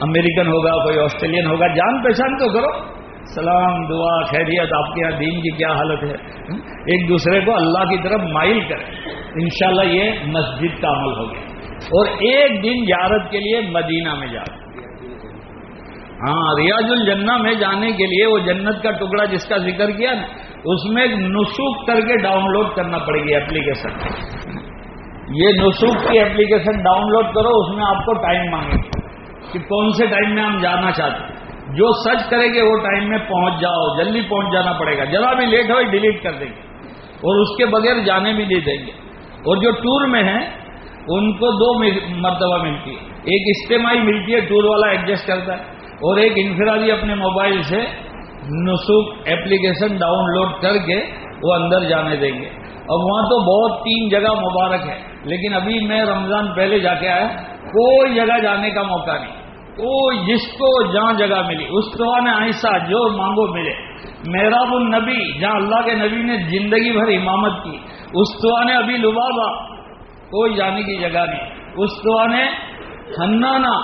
A: امریکن ہوگا، کوئی آسٹریلین ہوگا، جان پہچان تو کرو۔ سلام، دعا، خیریت، آپ کے یہاں دین کی کیا حالت ہے؟ ایک دوسرے کو اللہ کی طرف مائل کریں۔ انشاءاللہ یہ مسجد کا عمل ہو گیا۔ اور ایک دن یارت کے لیے مدینہ میں جا ہاں ریاض الجنہ میں جانے کے لیے وہ جنت کا ٹکڑا جس کا ذکر کیا نا اس میں نسوخ کر کے ڈاؤن لوڈ کرنا پڑے گی اپلیکیشن۔ یہ نسوخ کی اپلیکیشن ڈاؤن لوڈ کرو، اس میں آپ کو ٹائم مانگے کہ کون سے ٹائم میں ہم جانا چاہتے ہیں؟ جو سچ کرے گے، وہ ٹائم میں پہنچ جاؤ، جلدی پہنچ جانا پڑے گا۔ ذرا بھی لیٹ ہو ڈیلیٹ کر دیں گے۔ اور اس کے بغیر جانے بھی دے دیں گے۔ اور جو ٹور میں ہیں، ان کو دو مرتبہ ملتی ہے۔ ایک اجتماعی ملتی ہے، ٹور والا ایڈجسٹ کرتا ہے۔ اور ایک انفرادی اپنے موبائل سے نسوخ ایپلیکیشن ڈاؤن لوڈ کر کے وہ اندر جانے دیں گے۔ اب وہاں تو بہت تین جگہ مبارک ہے، لیکن ابھی میں رمضان پہلے جا کے آیا، کوئی جگہ جانے کا موقع نہیں۔ وہ جس کو جہاں جگہ ملی استوان ایسا جو مانگو ملے۔ محراب النبی، جہاں اللہ کے نبی نے زندگی بھر امامت کی استوان ابھی لبابا کوئی جانے کی جگہ نہیں۔ استوان ہنانا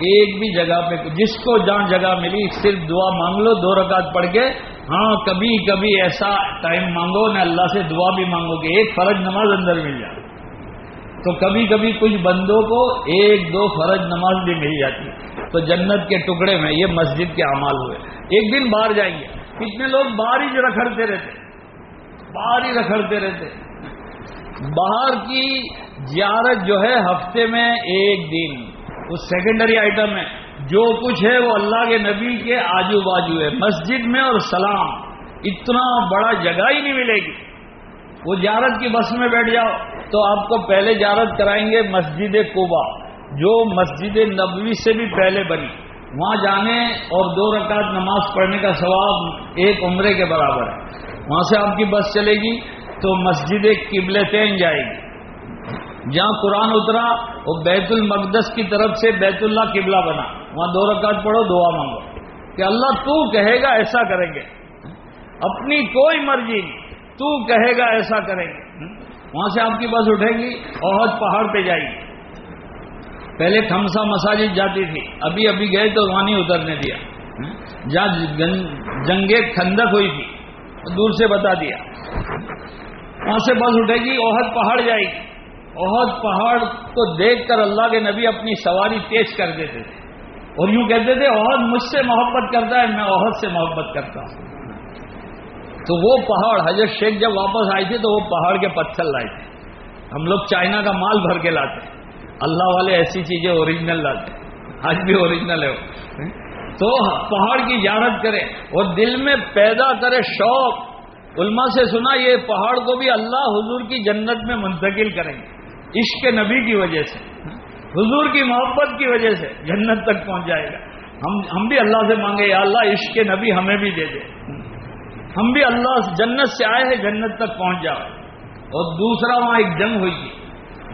A: ایک بھی جگہ پہ جس کو جہاں جگہ ملی، صرف دعا مانگ لو، دو رکعت پڑھ کے ہاں کبھی کبھی ایسا ٹائم مانگو، نہ اللہ سے دعا بھی مانگو گے ایک فرض نماز اندر مل جائے۔ تو کبھی کبھی کچھ بندوں کو ایک دو فرض نماز بھی مل جاتی۔ تو جنت کے ٹکڑے میں یہ مسجد کے اعمال ہوئے۔ ایک دن باہر جائیں گے کتنے لوگ باہر ہی رکھڑتے رہتے۔ باہر ہی رکھڑتے رہتے۔ باہر کی زیارت جو ہے ہفتے میں ایک دن۔ وہ سیکنڈری آئٹم ہے۔ جو کچھ ہے وہ اللہ کے نبی کے آجو باجو ہے۔ مسجد میں اور سلام، اتنا بڑا جگہ ہی نہیں ملے گی۔ وہ جارت کی بس میں بیٹھ جاؤ تو آپ کو پہلے جارت کرائیں گے مسجد کوبا جو مسجد نبوی سے بھی پہلے بنی۔ وہاں جانے اور دو رکعت نماز پڑھنے کا ثواب ایک عمرے کے برابر ہے۔ وہاں سے آپ کی بس چلے گی تو مسجد قبل تین جائے گی۔ جہاں قرآن اترا، وہ بیت المقدس کی طرف سے بیت اللہ قبلہ بنا۔ وہاں دو رکعت پڑھو، دعا مانگو۔ کہ اللہ تو کہے گا ایسا کریں گے۔ اپنی کوئی مرضی نہیں۔ تو کہے گا ایسا کریں گے۔ وہاں سے آپ کی بس اٹھے گی عہد پہاڑ پہ جائے گی۔ پہلے کھمسا مساجد جاتی تھی۔ ابھی ابھی گئے تو وہاں نہیں اترنے دیا۔ جہاں جنگ کھندک ہوئی تھی، دور سے بتا دیا۔ وہاں سے بس اٹھے گی عہد پہاڑ جائے گی۔ عہد پہاڑ کو دیکھ کر اللہ کے نبی اپنی سواری تیز کر دیتے تھے۔ اور یوں کہتے تھے عہد مجھ سے محبت کرتا ہے، میں عہد سے محبت کرتا ہوں۔ تو وہ پہاڑ، حضرت شیخ جب واپس آئے تھے تو وہ پہاڑ کے پتھر لائے تھے۔ ہم لوگ چائنا کا مال بھر کے لاتے اللہ والے ایسی چیزیں اوریجنل لاتے آج بھی اوریجنل ہے تو پہاڑ کی جانت کرے اور دل میں پیدا کرے شوق۔ علماء سے سنا، یہ پہاڑ کو بھی اللہ حضور کی جنت میں منتقل کریں گے۔ عشق نبی کی وجہ سے، حضور کی محبت کی وجہ سے جنت تک پہنچ جائے گا۔ ہم ہم بھی اللہ سے مانگے، یا اللہ عشق نبی ہمیں بھی دے دے۔ ہم بھی اللہ جنت سے آئے ہیں، جنت تک پہنچ جاؤ۔ اور دوسرا وہاں ایک جنگ ہوئی تھی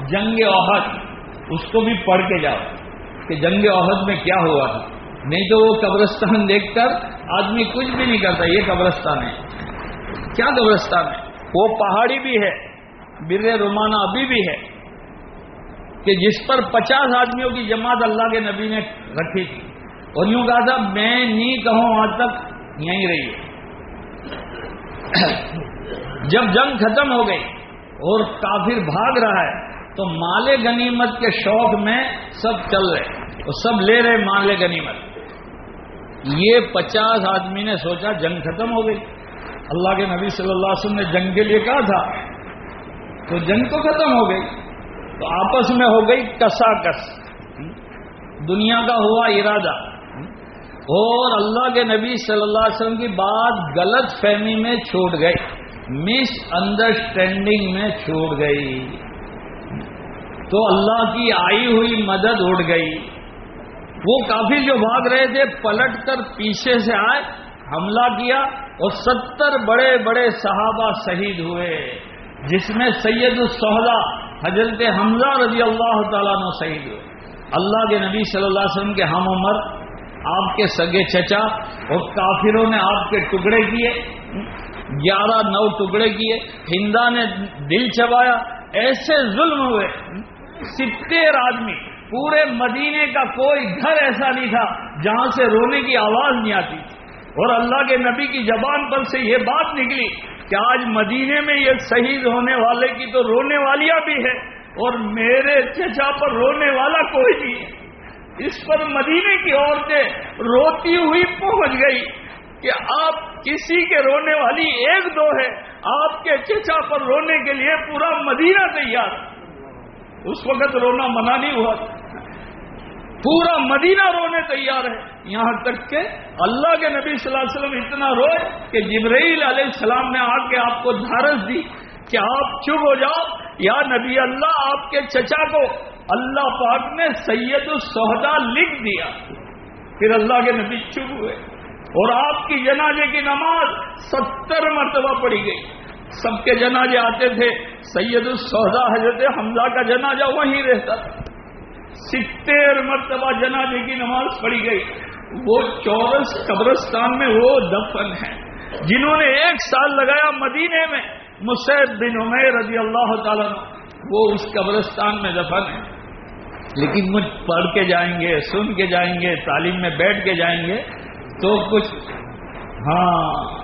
A: جنگ عہد۔ اس کو بھی پڑھ کے جاؤ کہ جنگ عہد میں کیا ہوا تھا نہیں تو وہ قبرستان دیکھ کر آدمی کچھ بھی نہیں کرتا، یہ قبرستان ہے۔ کیا قبرستان ہے؟ وہ پہاڑی بھی ہے، بر رومانہ ابھی بھی ہے۔ کہ جس پر پچاس آدمیوں کی جماعت اللہ کے نبی نے رکھی تھی۔ اور یوں کہا تھا، میں نہیں کہوں وہاں تک، یہیں رہی ہے۔ جب جنگ ختم ہو گئی اور کافر بھاگ رہا ہے، تو مال گنیمت کے شوق میں سب چل رہے اور سب لے رہے مال گنیمت یہ پچاس آدمی نے سوچا جنگ ختم ہو گئی۔ اللہ کے نبی صلی اللہ علیہ وسلم نے جنگ کے لیے کہا تھا، تو جنگ تو ختم ہو گئی۔ تو آپس میں ہو گئی کسا کس دنیا کا ہوا ارادہ۔ اور اللہ کے نبی صلی اللہ علیہ وسلم کی بات غلط فہمی میں چھوٹ گئی۔ مس انڈرسٹینڈنگ میں چھوٹ گئی۔ تو اللہ کی آئی ہوئی مدد اڑ گئی۔ وہ کافی جو بھاگ رہے تھے، پلٹ کر پیچھے سے آئے، حملہ کیا اور ستر بڑے بڑے صحابہ شہید ہوئے، جس میں سید السہدا حضرت حمزہ رضی اللہ تعالیٰ نے شہید ہوئے۔ اللہ کے نبی صلی اللہ علیہ وسلم کے ہم عمر، آپ کے سگے چچا اور کافروں نے آپ کے ٹکڑے کیے، گیارہ نو ٹکڑے کیے ہندا نے دل چبایا، ایسے ظلم ہوئے۔ ستر آدمی، پورے مدینے کا کوئی گھر ایسا نہیں تھا جہاں سے رونے کی آواز نہیں آتی تھی۔ اور اللہ کے نبی کی زبان پر سے یہ بات نکلی کہ آج مدینے میں یہ شہید ہونے والے کی تو رونے والیاں بھی ہے اور میرے چچا پر رونے والا کوئی نہیں ہے۔ اس پر مدینے کی عورتیں روتی ہوئی پہنچ گئی کہ آپ کسی کے رونے والی ایک دو ہے آپ کے چچا پر رونے کے لیے پورا مدینہ تیار۔ اس وقت رونا منع نہیں ہوا۔ پورا مدینہ رونے تیار ہے۔ یہاں تک کہ اللہ کے نبی صلی اللہ علیہ وسلم اتنا روئے کہ جبرائیل علیہ السلام نے آ کے آپ کو دھارس دی کہ آپ چپ ہو جاؤ۔ یا نبی اللہ، آپ کے چچا کو اللہ پاک نے سید السہدا لکھ دیا۔ پھر اللہ کے نبی چپ ہوئے۔ اور آپ کی جنازے کی نماز ستر مرتبہ پڑی گئی۔ سب کے جنازے آتے تھے۔ سید السہدا حضرت حمزہ کا جنازہ وہیں رہتا تھا۔ ستر مرتبہ جنازے کی نماز پڑھی گئی۔ وہ چورس قبرستان میں وہ دفن ہے جنہوں نے ایک سال لگایا مدینے میں۔ مسید بن عمیر رضی اللہ تعالیٰ وہ اس قبرستان میں دفن ہے لیکن مجھ پڑھ کے جائیں گے، سن کے جائیں گے، تعلیم میں بیٹھ کے جائیں گے تو کچھ ہاں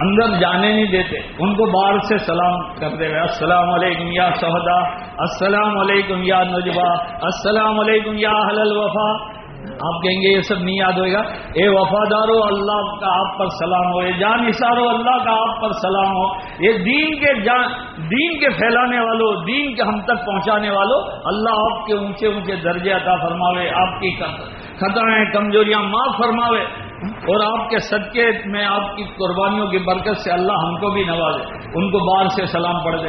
A: اندر جانے نہیں دیتے۔ ان کو باہر سے سلام کرتے ہوئے، السلام علیکم یا سہدا السلام علیکم یا نجبا، السلام علیکم یا حلل وفا آپ کہیں گے یہ سب نہیں یاد ہوئے گا۔ اے وفادارو، اللہ کا آپ پر سلام ہو یہ جان اشارو اللہ کا آپ پر سلام ہو۔ یہ دین کے جان، دین کے پھیلانے والوں دین کے ہم تک پہنچانے والوں اللہ آپ کے اونچے اونچے درجے عطا فرماوے، آپ کی خطائیں، کمزوریاں معاف فرماوے۔ اور آپ کے صدقے میں آپ کی قربانیوں کی برکت سے اللہ ہم کو بھی نوازے، ان کو باہر سے سلام پڑھ دے۔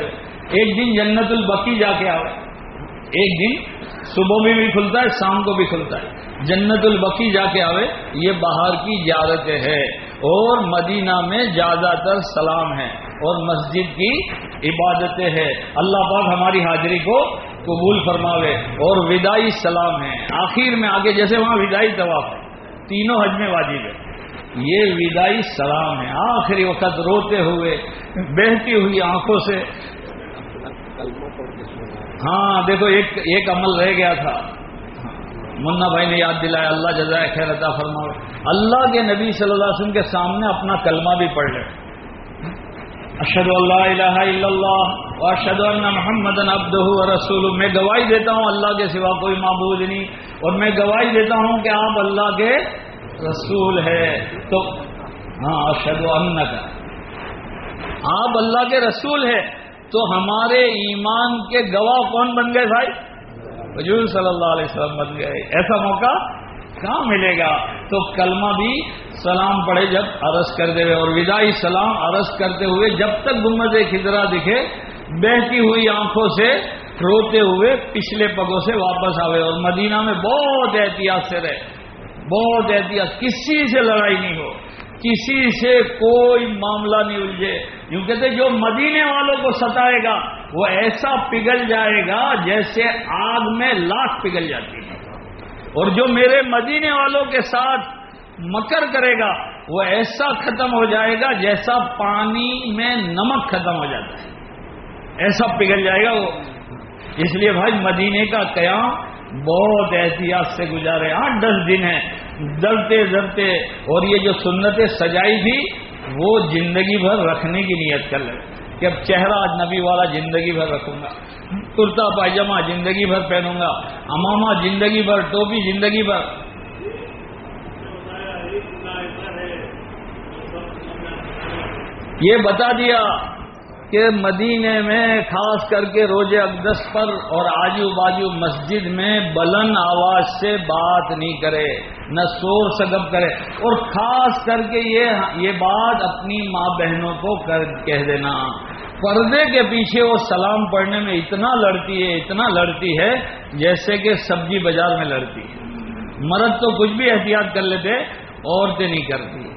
A: ایک دن جنت البقی جا کے آئے۔ ایک دن صبح میں بھی کھلتا ہے، شام کو بھی کھلتا ہے۔ جنت البقی جا کے آئے، یہ باہر کی زیادت ہے۔ اور مدینہ میں زیادہ تر سلام ہے اور مسجد کی عبادتیں ہے اللہ پاک ہماری حاضری کو قبول فرماوے اور ودائی سلام ہے۔ آخر میں آگے جیسے وہاں ودائی طواف ہے۔ تینوں حج میں واجب ہے۔ یہ ودائی سلام ہے۔ آخری وقت روتے ہوئے، بہتی ہوئی آنکھوں سے۔ ہاں دیکھو، ایک ایک عمل رہ گیا تھا۔ منا بھائی نے یاد دلایا، اللہ جزائے خیر عطا فرماؤ۔ اللہ کے نبی صلی اللہ علیہ وسلم کے سامنے اپنا کلمہ بھی پڑھ لے۔ اشد اللہ الہ الا اللہ اشد اللہ محمد ابدہ رسول میں گواہی دیتا ہوں اللہ کے سوا کوئی معبود نہیں اور میں گواہی دیتا ہوں کہ آپ اللہ کے رسول ہے تو ہاں اشد کا آپ اللہ کے رسول ہے تو ہمارے ایمان کے گواہ کون بن گئے بھائی؟ حضور صلی اللہ علیہ وسلم بن گئے۔ ایسا موقع کہاں ملے گا، تو کلمہ بھی سلام پڑھے جب عرض کرتے ہوئے۔ اور ودائی سلام عرض کرتے ہوئے جب تک گمت کھدرا دکھے، بہتی ہوئی آنکھوں سے، روتے ہوئے پچھلے پگوں سے واپس آئے اور مدینہ میں بہت احتیاط سے رہے۔ بہت احتیاط۔ کسی سے لڑائی نہیں ہو۔ کسی سے کوئی معاملہ نہیں الجھے۔ یوں کہتے جو مدینے والوں کو ستائے گا، وہ ایسا پگھل جائے گا جیسے آگ میں لاکھ پگھل جاتی ہے اور جو میرے مدینے والوں کے ساتھ مکر کرے گا، وہ ایسا ختم ہو جائے گا جیسا پانی میں نمک ختم ہو جاتا ہے۔ ایسا پگھل جائے گا وہ۔ اس لیے بھائی مدینے کا قیام بہت احتیاط سے گزارے۔ آٹھ، دس دن ہیں۔ ڈرتے ڈرتے اور یہ جو سنتیں سجائی تھی، وہ زندگی بھر رکھنے کی نیت کر لے۔ کہ اب چہرہ نبی والا زندگی بھر رکھوں گا۔ کرتا پائجامہ زندگی بھر پہنوں گا۔ اماما زندگی بھر، ٹوپی زندگی بھر۔ یہ بتا دیا کہ مدینے میں خاص کر کے روز اقدس پر اور آجو باجو مسجد میں بلند آواز سے بات نہیں کرے، نہ شور سگب کرے۔ اور خاص کر کے یہ یہ بات اپنی ماں بہنوں کو کر، کہہ دینا۔ پردے کے پیچھے وہ سلام پڑھنے میں اتنا لڑتی ہے، اتنا لڑتی ہے جیسے کہ سبزی بازار میں لڑتی ہے۔ مرد تو کچھ بھی احتیاط کر لیتے، عورتیں نہیں کرتی۔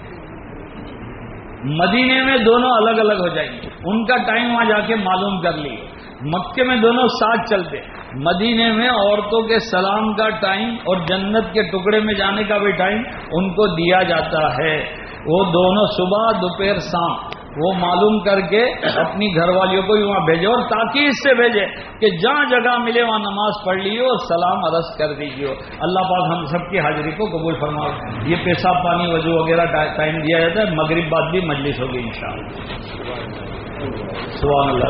A: مدینے میں دونوں الگ الگ ہو جائیں گے۔ ان کا ٹائم وہاں جا کے معلوم کر لیے۔ مکے میں دونوں ساتھ چلتے مدینے میں عورتوں کے سلام کا ٹائم اور جنت کے ٹکڑے میں جانے کا بھی ٹائم ان کو دیا جاتا ہے۔ وہ دونوں صبح، دوپہر، شام۔ وہ معلوم کر کے اپنی گھر والیوں کو وہاں بھیجے اور تاکہ اس سے بھیجے کہ جہاں جگہ ملے وہاں نماز پڑھ لیے اور سلام عرض کر دیجیے۔ اللہ پاک ہم سب کی حاضری کو قبول فرماؤ یہ پیشاب پانی، وضو وغیرہ ٹائم دیا جاتا ہے۔ مغرب بعد بھی مجلس ہوگی ان سبحان اللہ۔